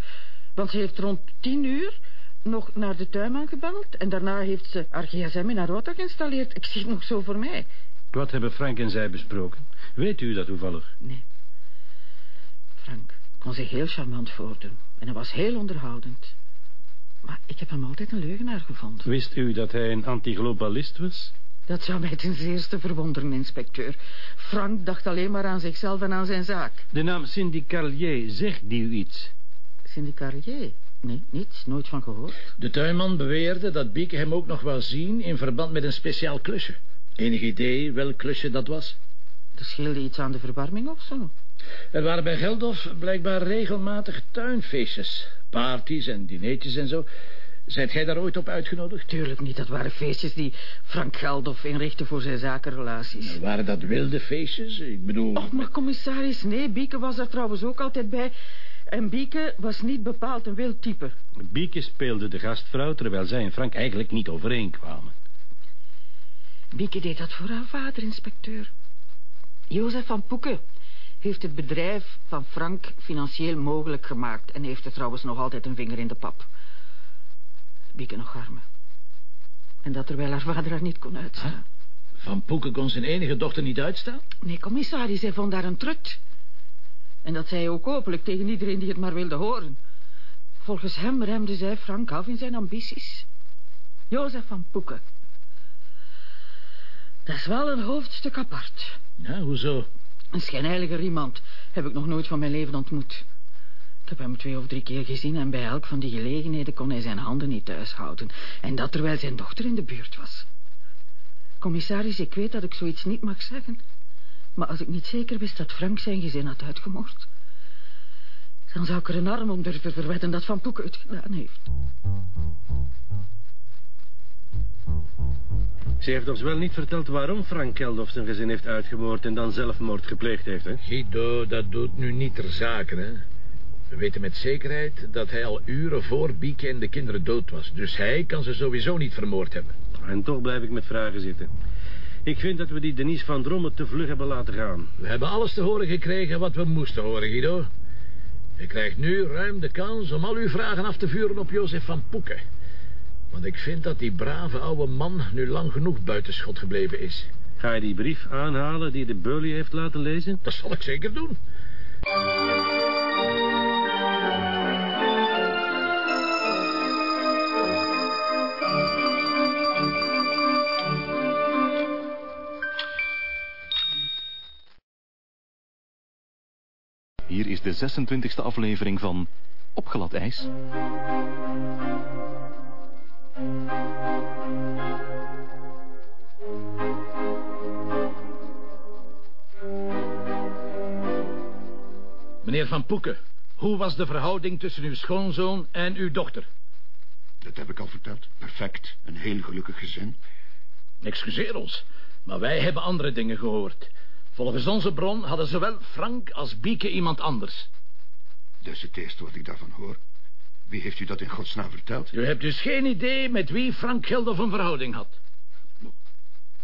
Want ze heeft rond tien uur nog naar de tuinman gebeld... en daarna heeft ze haar gsm in haar auto geïnstalleerd. Ik zie het nog zo voor mij. Wat hebben Frank en zij besproken? Weet u dat toevallig? Nee. Frank kon zich heel charmant voordoen. En hij was heel onderhoudend. Maar ik heb hem altijd een leugenaar gevonden. Wist u dat hij een antiglobalist was? Dat zou mij ten zeerste verwonderen, inspecteur. Frank dacht alleen maar aan zichzelf en aan zijn zaak. De naam Cindy Carlier, zegt die u iets? Cindy Carlier? Nee, niets. Nooit van gehoord. De tuinman beweerde dat Bieke hem ook nog wel zien in verband met een speciaal klusje. Enig idee welk klusje dat was? Er scheelde iets aan de verwarming of zo. Er waren bij Geldof blijkbaar regelmatig tuinfeestjes. Parties en dineetjes en zo. Zijt jij daar ooit op uitgenodigd? Tuurlijk niet. Dat waren feestjes die Frank Geldof inrichtte voor zijn zakenrelaties. Nou, waren dat wilde feestjes? Ik bedoel... Och, maar commissaris, nee. Bieke was daar trouwens ook altijd bij. En Bieke was niet bepaald een wild type. Bieke speelde de gastvrouw, terwijl zij en Frank eigenlijk niet overeenkwamen. Bieke deed dat voor haar vader, inspecteur. Jozef van Poeken heeft het bedrijf van Frank financieel mogelijk gemaakt... en heeft er trouwens nog altijd een vinger in de pap. Bieke nog arme. En dat terwijl haar vader haar niet kon uitstaan. Van Poeken kon zijn enige dochter niet uitstaan? Nee, commissaris, hij vond haar een trut. En dat zei hij ook openlijk tegen iedereen die het maar wilde horen. Volgens hem remde zij Frank af in zijn ambities. Jozef van Poeken. Dat is wel een hoofdstuk apart. Ja, hoezo? Een schijnheilige iemand heb ik nog nooit van mijn leven ontmoet. Ik heb hem twee of drie keer gezien en bij elk van die gelegenheden kon hij zijn handen niet thuis houden. En dat terwijl zijn dochter in de buurt was. Commissaris, ik weet dat ik zoiets niet mag zeggen. Maar als ik niet zeker wist dat Frank zijn gezin had uitgemoord... dan zou ik er een arm om durven verwetten dat Van Poeken het gedaan heeft. Ze heeft ons wel niet verteld waarom Frank Keldof zijn gezin heeft uitgemoord... en dan zelfmoord gepleegd heeft, hè? Guido, dat doet nu niet ter zake, hè? We weten met zekerheid dat hij al uren voor Bieke en de kinderen dood was. Dus hij kan ze sowieso niet vermoord hebben. En toch blijf ik met vragen zitten. Ik vind dat we die Denise van Drommel te vlug hebben laten gaan. We hebben alles te horen gekregen wat we moesten horen, Guido. U krijgt nu ruim de kans om al uw vragen af te vuren op Jozef van Poeken. Want ik vind dat die brave oude man nu lang genoeg buitenschot gebleven is. Ga je die brief aanhalen die de Burley heeft laten lezen? Dat zal ik zeker doen. Hier is de 26e aflevering van Opgelat IJs. Meneer Van Poeken, hoe was de verhouding tussen uw schoonzoon en uw dochter? Dat heb ik al verteld. Perfect. Een heel gelukkig gezin. Excuseer ons, maar wij hebben andere dingen gehoord. Volgens onze bron hadden zowel Frank als Bieke iemand anders. Is het eerste wat ik daarvan hoor. Wie heeft u dat in godsnaam verteld? U hebt dus geen idee met wie Frank Geldof een verhouding had?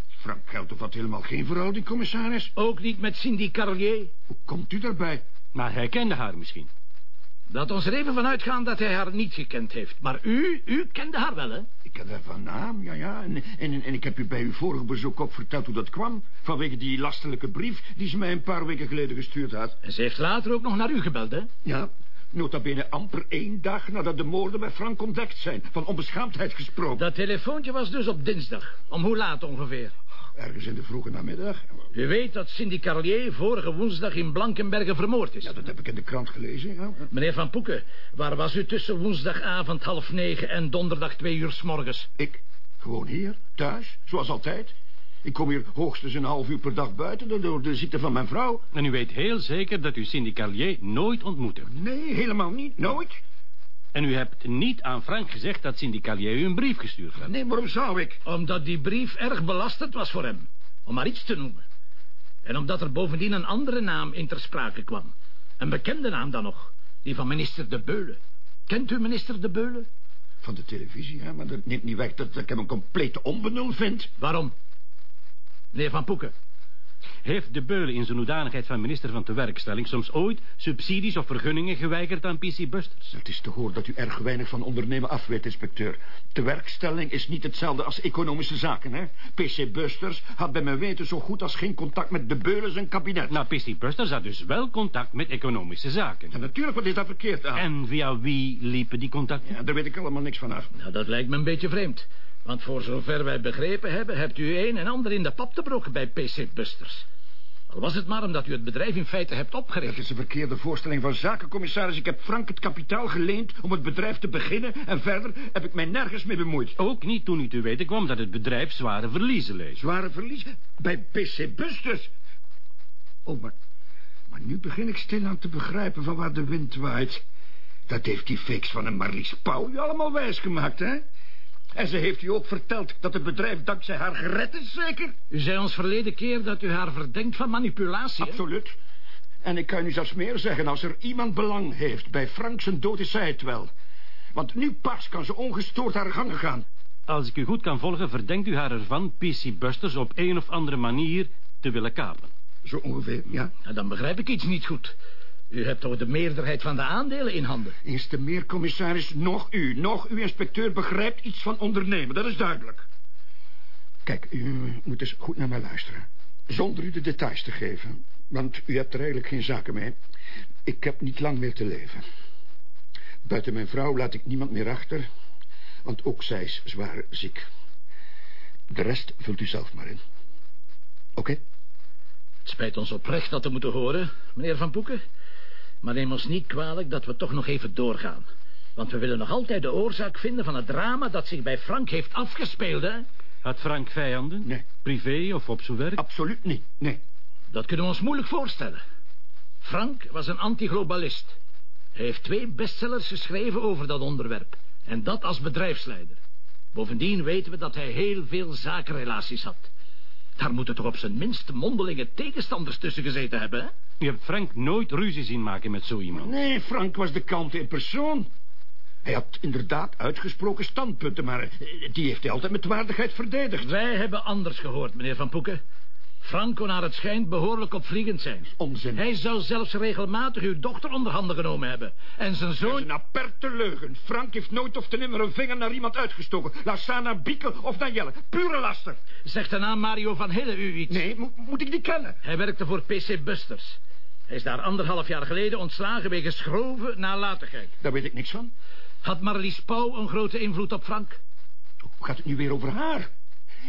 Frank Geldof had helemaal geen verhouding, commissaris. Ook niet met Cindy Carlier? Hoe komt u daarbij? Maar hij kende haar misschien. Laat ons er even van uitgaan dat hij haar niet gekend heeft. Maar u, u kende haar wel, hè? Ik ken haar van naam, ja, ja. En, en, en ik heb u bij uw vorige bezoek ook verteld hoe dat kwam. Vanwege die lastelijke brief die ze mij een paar weken geleden gestuurd had. En ze heeft later ook nog naar u gebeld, hè? Ja, nota bene amper één dag nadat de moorden bij Frank ontdekt zijn. Van onbeschaamdheid gesproken. Dat telefoontje was dus op dinsdag. Om hoe laat ongeveer? Ergens in de vroege namiddag. U weet dat Cindy Carlier vorige woensdag in Blankenbergen vermoord is. Ja, dat heb ik in de krant gelezen, ja. Meneer Van Poeken, waar was u tussen woensdagavond half negen en donderdag twee uur s morgens? Ik? Gewoon hier, thuis, zoals altijd. Ik kom hier hoogstens een half uur per dag buiten door de ziekte van mijn vrouw. En u weet heel zeker dat u Cindy Carlier nooit ontmoet hebt? Nee, helemaal niet. Nooit. En u hebt niet aan Frank gezegd dat Cindy Carlier u een brief gestuurd had? Nee, waarom zou ik? Omdat die brief erg belastend was voor hem. Om maar iets te noemen. En omdat er bovendien een andere naam in ter sprake kwam. Een bekende naam dan nog. Die van minister De Beulen. Kent u minister De Beulen? Van de televisie, hè? Maar dat neemt niet weg dat ik hem een complete onbenul vind. Waarom? Meneer Van Poeken. Heeft de Beulen in zijn hoedanigheid van minister van tewerkstelling soms ooit subsidies of vergunningen geweigerd aan PC Busters? Het is te horen dat u erg weinig van ondernemen afweet, inspecteur. Tewerkstelling is niet hetzelfde als economische zaken, hè? PC Busters had bij mijn weten zo goed als geen contact met de Beulen zijn kabinet. Nou, PC Busters had dus wel contact met economische zaken. Ja, natuurlijk, wat is dat verkeerd aan? En via wie liepen die contacten? Ja, daar weet ik allemaal niks van af. Nou, dat lijkt me een beetje vreemd. Want voor zover wij begrepen hebben... hebt u een en ander in de pap te brokken bij PC Busters. Al was het maar omdat u het bedrijf in feite hebt opgericht. Dat is een verkeerde voorstelling van zaken, commissaris. Ik heb Frank het kapitaal geleend om het bedrijf te beginnen... en verder heb ik mij nergens mee bemoeid. Ook niet toen u te weten kwam dat het bedrijf zware verliezen leed. Zware verliezen? Bij PC Busters? Oh, maar, maar nu begin ik stilaan te begrijpen van waar de wind waait. Dat heeft die fix van een Marlies Pauw u allemaal wijsgemaakt, hè? En ze heeft u ook verteld dat het bedrijf dankzij haar gered is, zeker? U zei ons verleden keer dat u haar verdenkt van manipulatie. hè? Absoluut. En ik kan u zelfs meer zeggen, als er iemand belang heeft bij Frank zijn dood is zij het wel. Want nu pas kan ze ongestoord haar gangen gaan. Als ik u goed kan volgen, verdenkt u haar ervan PC Busters op een of andere manier te willen kapen. Zo ongeveer, ja. Nou, dan begrijp ik iets niet goed. U hebt toch de meerderheid van de aandelen in handen? Eens te meer, commissaris, nog u, nog uw inspecteur begrijpt iets van ondernemen. Dat is duidelijk. Kijk, u moet eens goed naar mij luisteren. Zonder u de details te geven. Want u hebt er eigenlijk geen zaken mee. Ik heb niet lang meer te leven. Buiten mijn vrouw laat ik niemand meer achter. Want ook zij is zwaar ziek. De rest vult u zelf maar in. Oké? Het spijt ons oprecht dat te moeten horen, meneer Van Poeken. Maar neem ons niet kwalijk dat we toch nog even doorgaan. Want we willen nog altijd de oorzaak vinden van het drama dat zich bij Frank heeft afgespeeld, hè? Had Frank vijanden? Nee. Privé of op zijn werk? Absoluut niet, nee. Dat kunnen we ons moeilijk voorstellen. Frank was een antiglobalist. Hij heeft twee bestsellers geschreven over dat onderwerp. En dat als bedrijfsleider. Bovendien weten we dat hij heel veel zakenrelaties had. Daar moeten toch op zijn minst mondelinge tegenstanders tussen gezeten hebben, hè? U hebt Frank nooit ruzie zien maken met zo iemand. Nee, Frank was de kant in persoon. Hij had inderdaad uitgesproken standpunten, maar eh, die heeft hij altijd met waardigheid verdedigd. Wij hebben anders gehoord, meneer Van Poeken. Frank kon naar het schijnt behoorlijk opvliegend zijn. Onzin. Hij zou zelfs regelmatig uw dochter onder handen genomen hebben. En zijn Dat zoon... is een aperte leugen. Frank heeft nooit of te nimmer een vinger naar iemand uitgestoken. Laat staan naar Bieke of naar Jelle. Pure laster. Zegt de naam Mario van Hille u iets? Nee, mo- moet ik die kennen? Hij werkte voor PC Busters. Hij is daar anderhalf jaar geleden ontslagen wegens grove nalatigheid. Daar weet ik niks van. Had Marlies Pauw een grote invloed op Frank? Hoe gaat het nu weer over haar?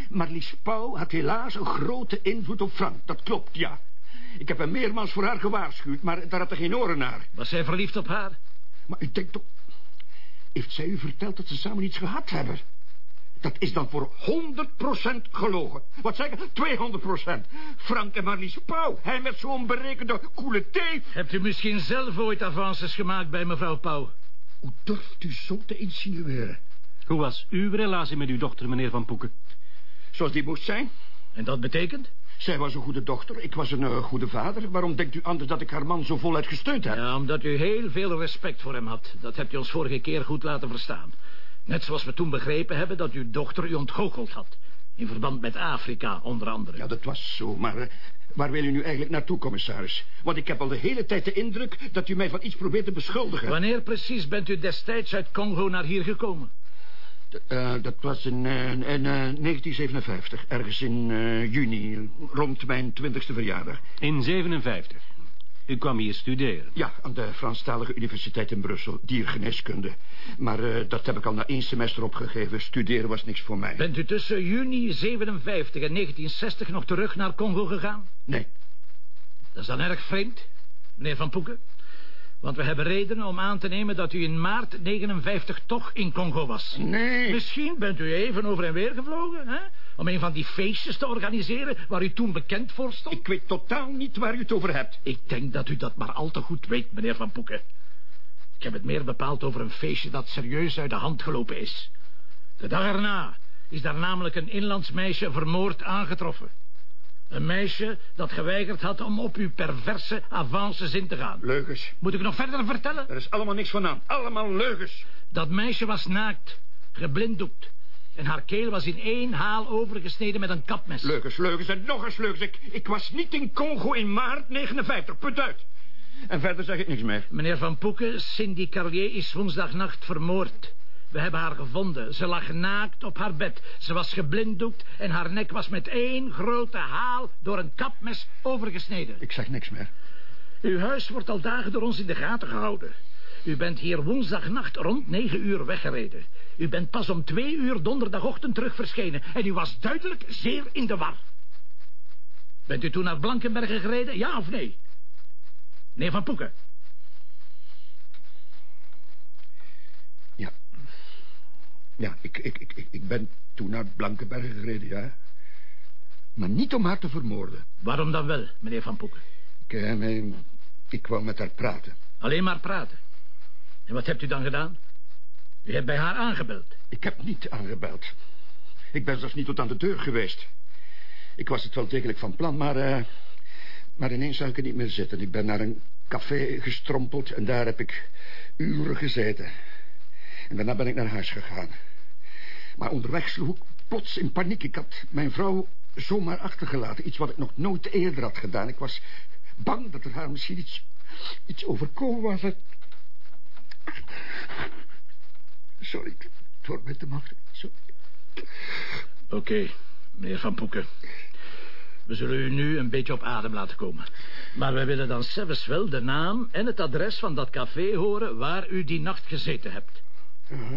Marlies Pauw had helaas een grote invloed op Frank. Dat klopt, ja. Ik heb hem meermaals voor haar gewaarschuwd, maar daar had er geen oren naar. Was hij verliefd op haar? Maar u denkt toch... Heeft zij u verteld dat ze samen iets gehad hebben? Dat is dan voor 100% gelogen. Wat zeg ik? 200%. Frank en Marlies Pauw. Hij met zo'n berekende koele teef. Hebt u misschien zelf ooit avances gemaakt bij mevrouw Pauw? Hoe durft u zo te insinueren? Hoe was uw relatie met uw dochter, meneer Van Poeken? Zoals die moest zijn. En dat betekent? Zij was een goede dochter, ik was een eh, goede vader. Waarom denkt u anders dat ik haar man zo voluit gesteund heb? Ja, omdat u heel veel respect voor hem had. Dat hebt u ons vorige keer goed laten verstaan. Net zoals we toen begrepen hebben dat uw dochter u ontgoocheld had. In verband met Afrika, onder andere. Ja, dat was zo, maar eh, waar wil u nu eigenlijk naartoe, commissaris? Want ik heb al de hele tijd de indruk dat u mij van iets probeert te beschuldigen. Wanneer precies bent u destijds uit Congo naar hier gekomen? Eh, dat was in, eh, in eh, 1957, ergens in eh, juni, rond mijn twintigste verjaardag. In 57. U kwam hier studeren. Ja, aan de Franstalige Universiteit in Brussel, diergeneeskunde. Maar eh, dat heb ik al na één semester opgegeven. Studeren was niks voor mij. Bent u tussen juni 57 en 1960 nog terug naar Congo gegaan? Nee. Dat is dan erg vreemd, meneer Van Poeken. Want we hebben redenen om aan te nemen dat u in maart 59 toch in Congo was. Nee. Misschien bent u even over en weer gevlogen, hè? Om een van die feestjes te organiseren waar u toen bekend voor stond. Ik weet totaal niet waar u het over hebt. Ik denk dat u dat maar al te goed weet, meneer Van Poeken. Ik heb het meer bepaald over een feestje dat serieus uit de hand gelopen is. De dag erna is daar namelijk een inlands meisje vermoord aangetroffen. Een meisje dat geweigerd had om op uw perverse avances in te gaan. Leugens. Moet ik nog verder vertellen? Er is allemaal niks van aan. Allemaal leugens. Dat meisje was naakt, geblinddoekt. En haar keel was in één haal overgesneden met een kapmes. Leugens, leugens en nog eens leugens. Ik, ik was niet in Congo in maart 59. Punt uit. En verder zeg ik niks meer. Meneer Van Poeken, Cindy Carlier is woensdagnacht vermoord. We hebben haar gevonden. Ze lag naakt op haar bed. Ze was geblinddoekt en haar nek was met één grote haal door een kapmes overgesneden. Ik zeg niks meer. Uw huis wordt al dagen door ons in de gaten gehouden. U bent hier woensdagnacht rond negen uur weggereden. U bent pas om twee uur donderdagochtend terug verschenen. En u was duidelijk zeer in de war. Bent u toen naar Blankenbergen gereden, ja of nee? Meneer Van Poeken. Ja. Ja, ik, ik, ik, ik ben toen naar Blankenbergen gereden, ja. Maar niet om haar te vermoorden. Waarom dan wel, meneer Van Poeken? Ik, eh, ik wou met haar praten. Alleen maar praten. En wat hebt u dan gedaan? U hebt bij haar aangebeld. Ik heb niet aangebeld. Ik ben zelfs niet tot aan de deur geweest. Ik was het wel degelijk van plan, maar... Uh, maar ineens zou ik niet meer zitten. Ik ben naar een café gestrompeld en daar heb ik uren gezeten. En daarna ben ik naar huis gegaan. Maar onderweg sloeg ik plots in paniek. Ik had mijn vrouw zomaar achtergelaten. Iets wat ik nog nooit eerder had gedaan. Ik was bang dat er haar misschien iets, iets overkomen was. Sorry, het wordt met de macht. Oké, meneer Van Poeken. We zullen u nu een beetje op adem laten komen. Maar we willen dan zelfs wel de naam en het adres van dat café horen... waar u die nacht gezeten hebt. Uh,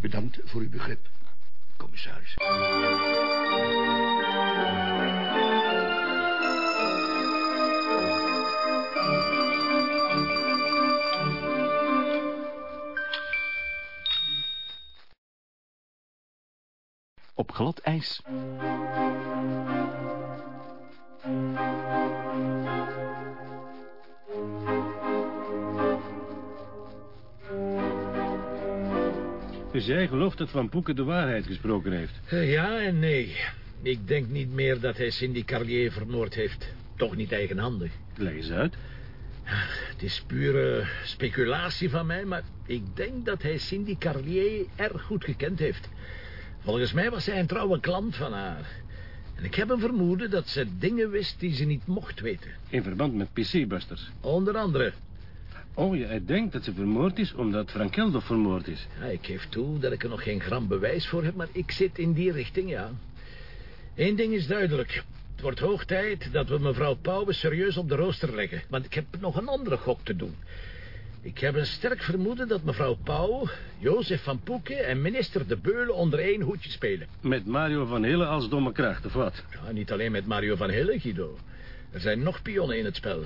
bedankt voor uw begrip, commissaris. Op glad ijs. Dus jij gelooft dat Van Poeken de waarheid gesproken heeft? Uh, ja en nee. Ik denk niet meer dat hij Cindy Carlier vermoord heeft. Toch niet eigenhandig. Leg eens uit. Het is pure speculatie van mij, maar ik denk dat hij Cindy Carlier erg goed gekend heeft. Volgens mij was hij een trouwe klant van haar. En ik heb een vermoeden dat ze dingen wist die ze niet mocht weten. In verband met PC-busters? Onder andere. Oh, jij denkt dat ze vermoord is omdat Frank Geldof vermoord is? Ja, ik geef toe dat ik er nog geen gram bewijs voor heb, maar ik zit in die richting, ja. Eén ding is duidelijk. Het wordt hoog tijd dat we mevrouw Pauwen serieus op de rooster leggen. Want ik heb nog een andere gok te doen. Ik heb een sterk vermoeden dat mevrouw Pauw, Jozef van Poeken en minister De Beulen onder één hoedje spelen. Met Mario van Hille als domme kracht, of wat? Ja, niet alleen met Mario van Hille, Guido. Er zijn nog pionnen in het spel.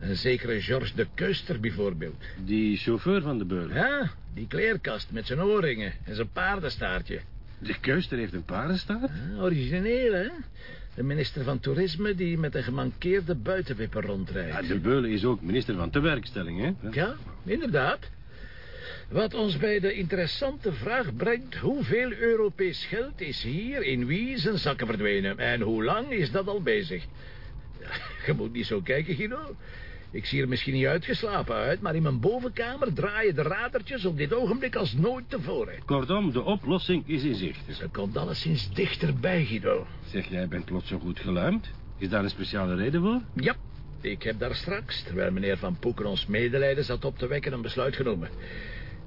Een zekere Georges de Keuster bijvoorbeeld. Die chauffeur van De Beulen? Ja, die kleerkast met zijn oorringen en zijn paardenstaartje. De Keuster heeft een paardenstaart? Ja, origineel, hè? De minister van Toerisme die met een gemankeerde buitenwipper rondrijdt. Ja, de Beulen is ook minister van tewerkstelling, hè? Ja, inderdaad. Wat ons bij de interessante vraag brengt... hoeveel Europees geld is hier in wie zijn zakken verdwenen? En hoe lang is dat al bezig? Je moet niet zo kijken, Guido. Ik zie er misschien niet uitgeslapen uit... maar in mijn bovenkamer draaien de radertjes op dit ogenblik als nooit tevoren. Kortom, de oplossing is in zicht. Ze komt alleszins dichterbij, Guido. Zeg, jij bent plots zo goed geluimd. Is daar een speciale reden voor? Ja, ik heb daar straks, terwijl meneer Van Poeken ons medelijden zat op te wekken, een besluit genomen.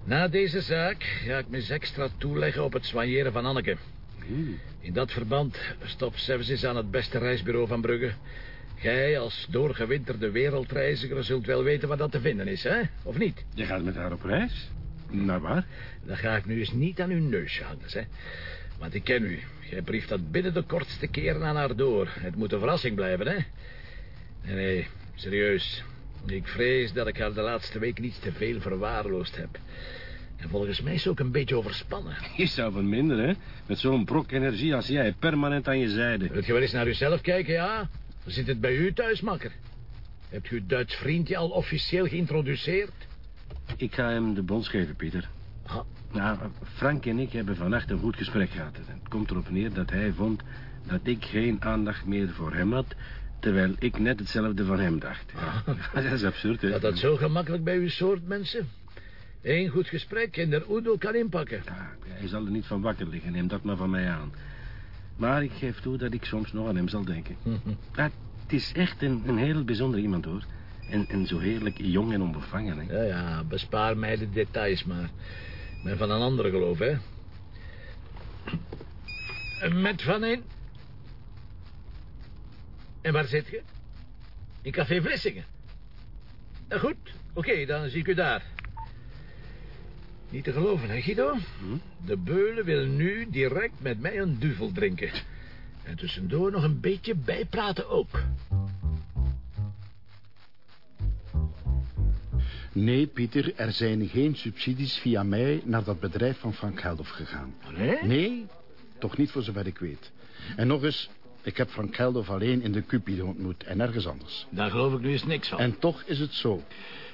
Na deze zaak ga ik me eens extra toeleggen op het soigneren van Anneke. In dat verband stop Services aan het beste reisbureau van Brugge. Jij als doorgewinterde wereldreiziger zult wel weten waar dat te vinden is, hè? Of niet? Je gaat met haar op reis? Naar waar? Dan ga ik nu eens niet aan uw neusje hangen, hè? Want ik ken u. Jij brieft dat binnen de kortste keren aan haar door. Het moet een verrassing blijven, hè? Nee, nee, serieus. Ik vrees dat ik haar de laatste week niet te veel verwaarloosd heb. En volgens mij is ze ook een beetje overspannen. Je zou van minder, hè? Met zo'n brok energie als jij, permanent aan je zijde. Wilt je wel eens naar uzelf kijken, ja? Hoe zit het bij u thuis, makker? Hebt u uw Duits vriendje al officieel geïntroduceerd? Ik ga hem de bons geven, Pieter. Ah. Nou, Frank en ik hebben vannacht een goed gesprek gehad. Het komt erop neer dat hij vond dat ik geen aandacht meer voor hem had... terwijl ik net hetzelfde van hem dacht. Ja. dat is absurd, hè? Dat dat zo gemakkelijk bij uw soort mensen? Eén goed gesprek en de Oedel kan inpakken. Hij zal er niet van wakker liggen, neem dat maar van mij aan. Maar ik geef toe dat ik soms nog aan hem zal denken. Ah, het is echt een, een heel bijzonder iemand, hoor. En, en zo heerlijk jong en onbevangen, hè. Ja, ja, bespaar mij de details maar. Ik ben van een andere geloof, hè. Met Van in. En waar zit je? In Café Vlissingen. Nou goed, oké, dan zie ik u daar. Niet te geloven, hè, Guido? De beulen wil nu direct met mij een duvel drinken. En tussendoor nog een beetje bijpraten ook. Nee, Pieter, er zijn geen subsidies via mij naar dat bedrijf van Frank Geldof gegaan. Nee? Nee, toch niet voor zover ik weet. En nog eens, ik heb Frank Geldof alleen in de Cupide ontmoet en nergens anders. Daar geloof ik nu eens niks van. En toch is het zo.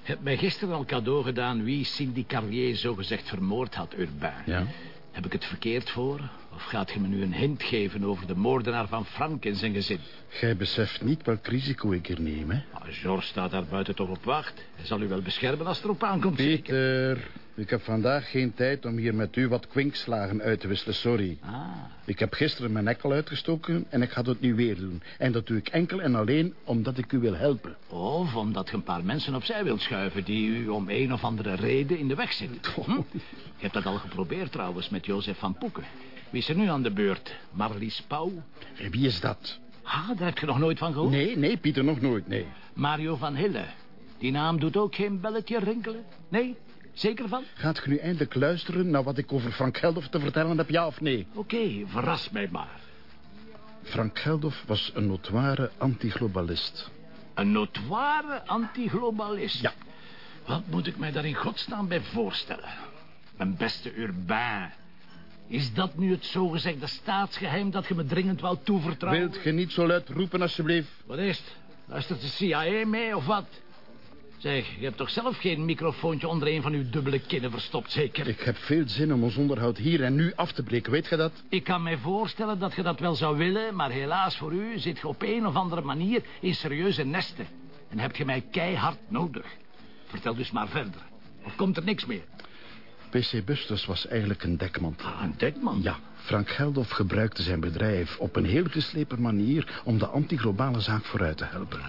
Je hebt mij gisteren al cadeau gedaan wie Cindy Carlier zogezegd vermoord had, Urbain. Ja? Heb ik het verkeerd voor? Of gaat je me nu een hint geven over de moordenaar van Frank en zijn gezin? Gij beseft niet welk risico ik hier neem, hè? Nou, George staat daar buiten toch op wacht. Hij zal u wel beschermen als het erop aankomt. zeker? Ik heb vandaag geen tijd om hier met u wat kwinkslagen uit te wisselen, sorry. Ah, Ik heb gisteren mijn nek al uitgestoken en ik ga dat nu weer doen. En dat doe ik enkel en alleen omdat ik u wil helpen. Of omdat je een paar mensen opzij wilt schuiven... die u om een of andere reden in de weg zitten. Hm? Je hebt dat al geprobeerd trouwens met Jozef van Poeken. Wie is er nu aan de beurt? Marlies Pauw? En wie is dat? Ah, daar heb je nog nooit van gehoord? Nee, nee, Pieter, nog nooit, nee. Mario van Hille. Die naam doet ook geen belletje rinkelen? Nee? Zeker van? Gaat ge nu eindelijk luisteren naar wat ik over Frank Geldof te vertellen heb, ja of nee? Oké, verras mij maar. Frank Geldof was een notoire antiglobalist. Een notoire antiglobalist? Ja. Wat moet ik mij daar in godsnaam bij voorstellen? Mijn beste Urbain. Is dat nu het zogezegde staatsgeheim dat je me dringend wou toevertrouwen? Wilt ge niet zo luid roepen, alsjeblieft? Wat is het? Luistert de CIA mee of wat? Zeg, je hebt toch zelf geen microfoontje onder een van uw dubbele kinnen verstopt, zeker? Ik heb veel zin om ons onderhoud hier en nu af te breken, weet ge dat? Ik kan mij voorstellen dat je dat wel zou willen... maar helaas voor u zit je op een of andere manier in serieuze nesten. En heb je mij keihard nodig. Vertel dus maar verder. Of komt er niks meer? PC Busters was eigenlijk een dekmantel. Ah, een dekman? Ja, Frank Geldof gebruikte zijn bedrijf op een heel geslepen manier... om de antiglobale zaak vooruit te helpen.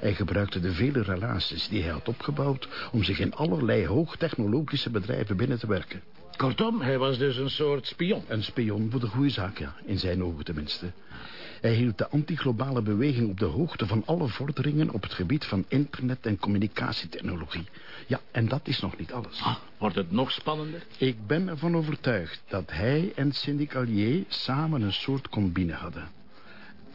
Hij gebruikte de vele relaties die hij had opgebouwd... om zich in allerlei hoogtechnologische bedrijven binnen te werken. Kortom, hij was dus een soort spion. Een spion voor de goede zaak, ja. In zijn ogen tenminste. Hij hield de antiglobale beweging op de hoogte van alle vorderingen... op het gebied van internet en communicatietechnologie. Ja, en dat is nog niet alles. Ah, wordt het nog spannender? Ik ben ervan overtuigd dat hij en Cindy Callier samen een soort combine hadden.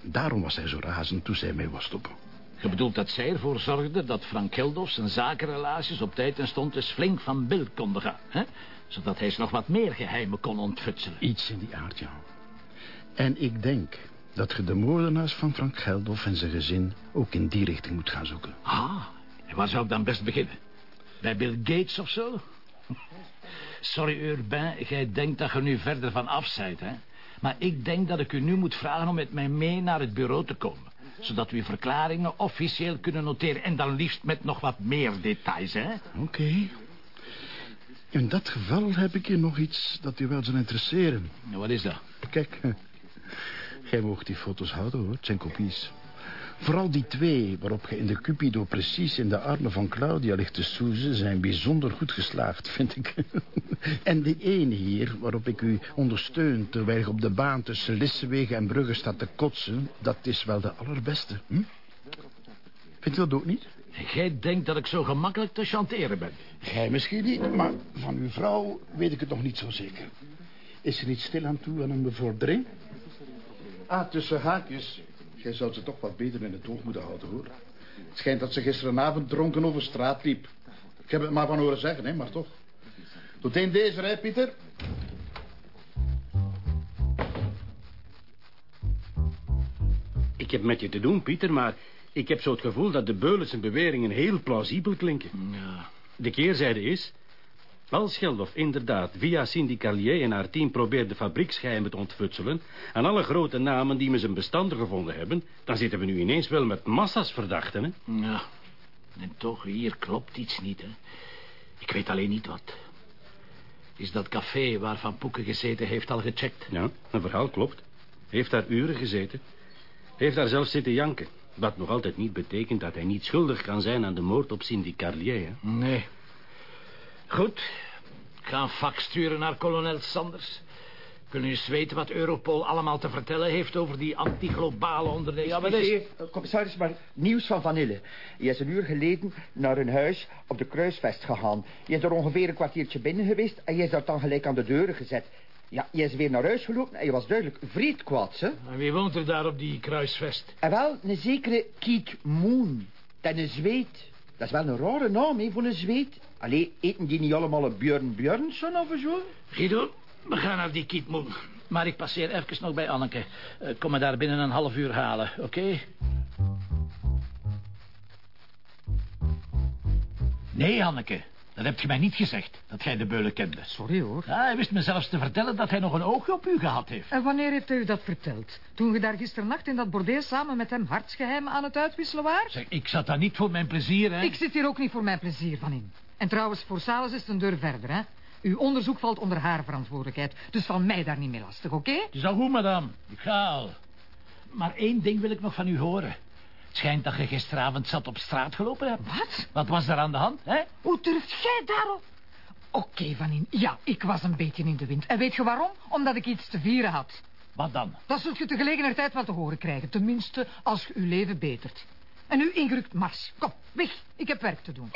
Daarom was hij zo razend toen zij mee was stoppen. Je bedoelt dat zij ervoor zorgde dat Frank Geldof zijn zakenrelaties op tijd en stond dus flink van bil konden gaan, hè? Zodat hij ze nog wat meer geheimen kon ontfutselen. Iets in die aard, ja. En ik denk dat je de moordenaars van Frank Geldof en zijn gezin ook in die richting moet gaan zoeken. Ah, en waar zou ik dan best beginnen? Bij Bill Gates of zo? Sorry, Urbain, jij denkt dat je nu verder van af bent, hè? Maar ik denk dat ik u nu moet vragen om met mij mee naar het bureau te komen. Zodat we verklaringen officieel kunnen noteren. En dan liefst met nog wat meer details, hè? Oké. In dat geval heb ik hier nog iets dat u wel zou interesseren. Wat is dat? Kijk, jij mag die foto's houden, hoor. Het zijn kopies. Vooral die twee, waarop je in de Cupido precies in de armen van Claudia ligt te soezen... zijn bijzonder goed geslaagd, vind ik. en die ene hier, waarop ik u ondersteun... terwijl je op de baan tussen Lissewegen en Brugge staat te kotsen... dat is wel de allerbeste, hm? Vindt u dat ook niet? Jij denkt dat ik zo gemakkelijk te chanteren ben. Gij misschien niet, maar van uw vrouw weet ik het nog niet zo zeker. Is ze niet stil aan toe aan een bevordering? Ah, tussen haakjes. Jij zou ze toch wat beter in het oog moeten houden, hoor. Het schijnt dat ze gisteravond dronken over straat liep. Ik heb het maar van horen zeggen, hè, maar toch. Tot in deze rij, Pieter. Ik heb met je te doen, Pieter, maar ik heb zo het gevoel dat de Beulen zijn beweringen heel plausibel klinken. Ja. De keerzijde is... Als Geldof inderdaad via Cindy Carlier en haar team probeert de fabrieksgeheimen te ontfutselen... aan alle grote namen die me zijn bestanden gevonden hebben... dan zitten we nu ineens wel met massa's verdachten, hè? Ja. En toch, hier klopt iets niet, hè. Ik weet alleen niet wat. Is dat café waar Van Poeken gezeten heeft al gecheckt? Ja, een verhaal klopt. Heeft daar uren gezeten. Heeft daar zelfs zitten janken. Wat nog altijd niet betekent dat hij niet schuldig kan zijn aan de moord op Cindy Carlier. Hè? Nee. Goed. Ik ga een fax sturen naar kolonel Sanders. Kunnen u eens weten wat Europol allemaal te vertellen heeft over die antiglobale onderneming? Ja, maar is... Commissaris, maar nieuws van Vanille. Je is een uur geleden naar hun huis op de Kruisvest gegaan. Je is er ongeveer een kwartiertje binnen geweest en je is daar dan gelijk aan de deuren gezet. Ja, je is weer naar huis gelopen en je was duidelijk vreed kwaad, hè? En wie woont er daar op die kruisvest? En wel, een zekere Keith Moon. Dat een zweet. Dat is wel een rare naam, hè, voor een zweet. Allee, eten die niet allemaal een Björn Björnsson of zo? Guido, we gaan naar die Keith Moon. Maar ik passeer even nog bij Anneke. Uh, kom me daar binnen een half uur halen, oké? Nee, Anneke. Dat hebt je mij niet gezegd, dat jij de beulen kende. Sorry, hoor. Ja, hij wist me zelfs te vertellen dat hij nog een oogje op u gehad heeft. En wanneer heeft hij u dat verteld? Toen je daar gisternacht in dat bordeel samen met hem hartsgeheimen aan het uitwisselen waart? Zeg, ik zat daar niet voor mijn plezier, hè? Ik zit hier ook niet voor mijn plezier van in. En trouwens, voor Salis is het een deur verder, hè? Uw onderzoek valt onder haar verantwoordelijkheid. Dus van mij daar niet mee lastig, oké? Okay? Het is al goed, madame. Ik ga al. Maar één ding wil ik nog van u horen. Het schijnt dat je gisteravond zat op straat gelopen hebt. Wat? Wat was daar aan de hand, hè? Hoe durft jij daarop? Oké, okay, Vanin. Ja, ik was een beetje in de wind. En weet je waarom? Omdat ik iets te vieren had. Wat dan? Dat zult je te gelegenheid wel te horen krijgen. Tenminste, als je uw leven betert. En nu ingerukt mars. Kom, weg. Ik heb werk te doen.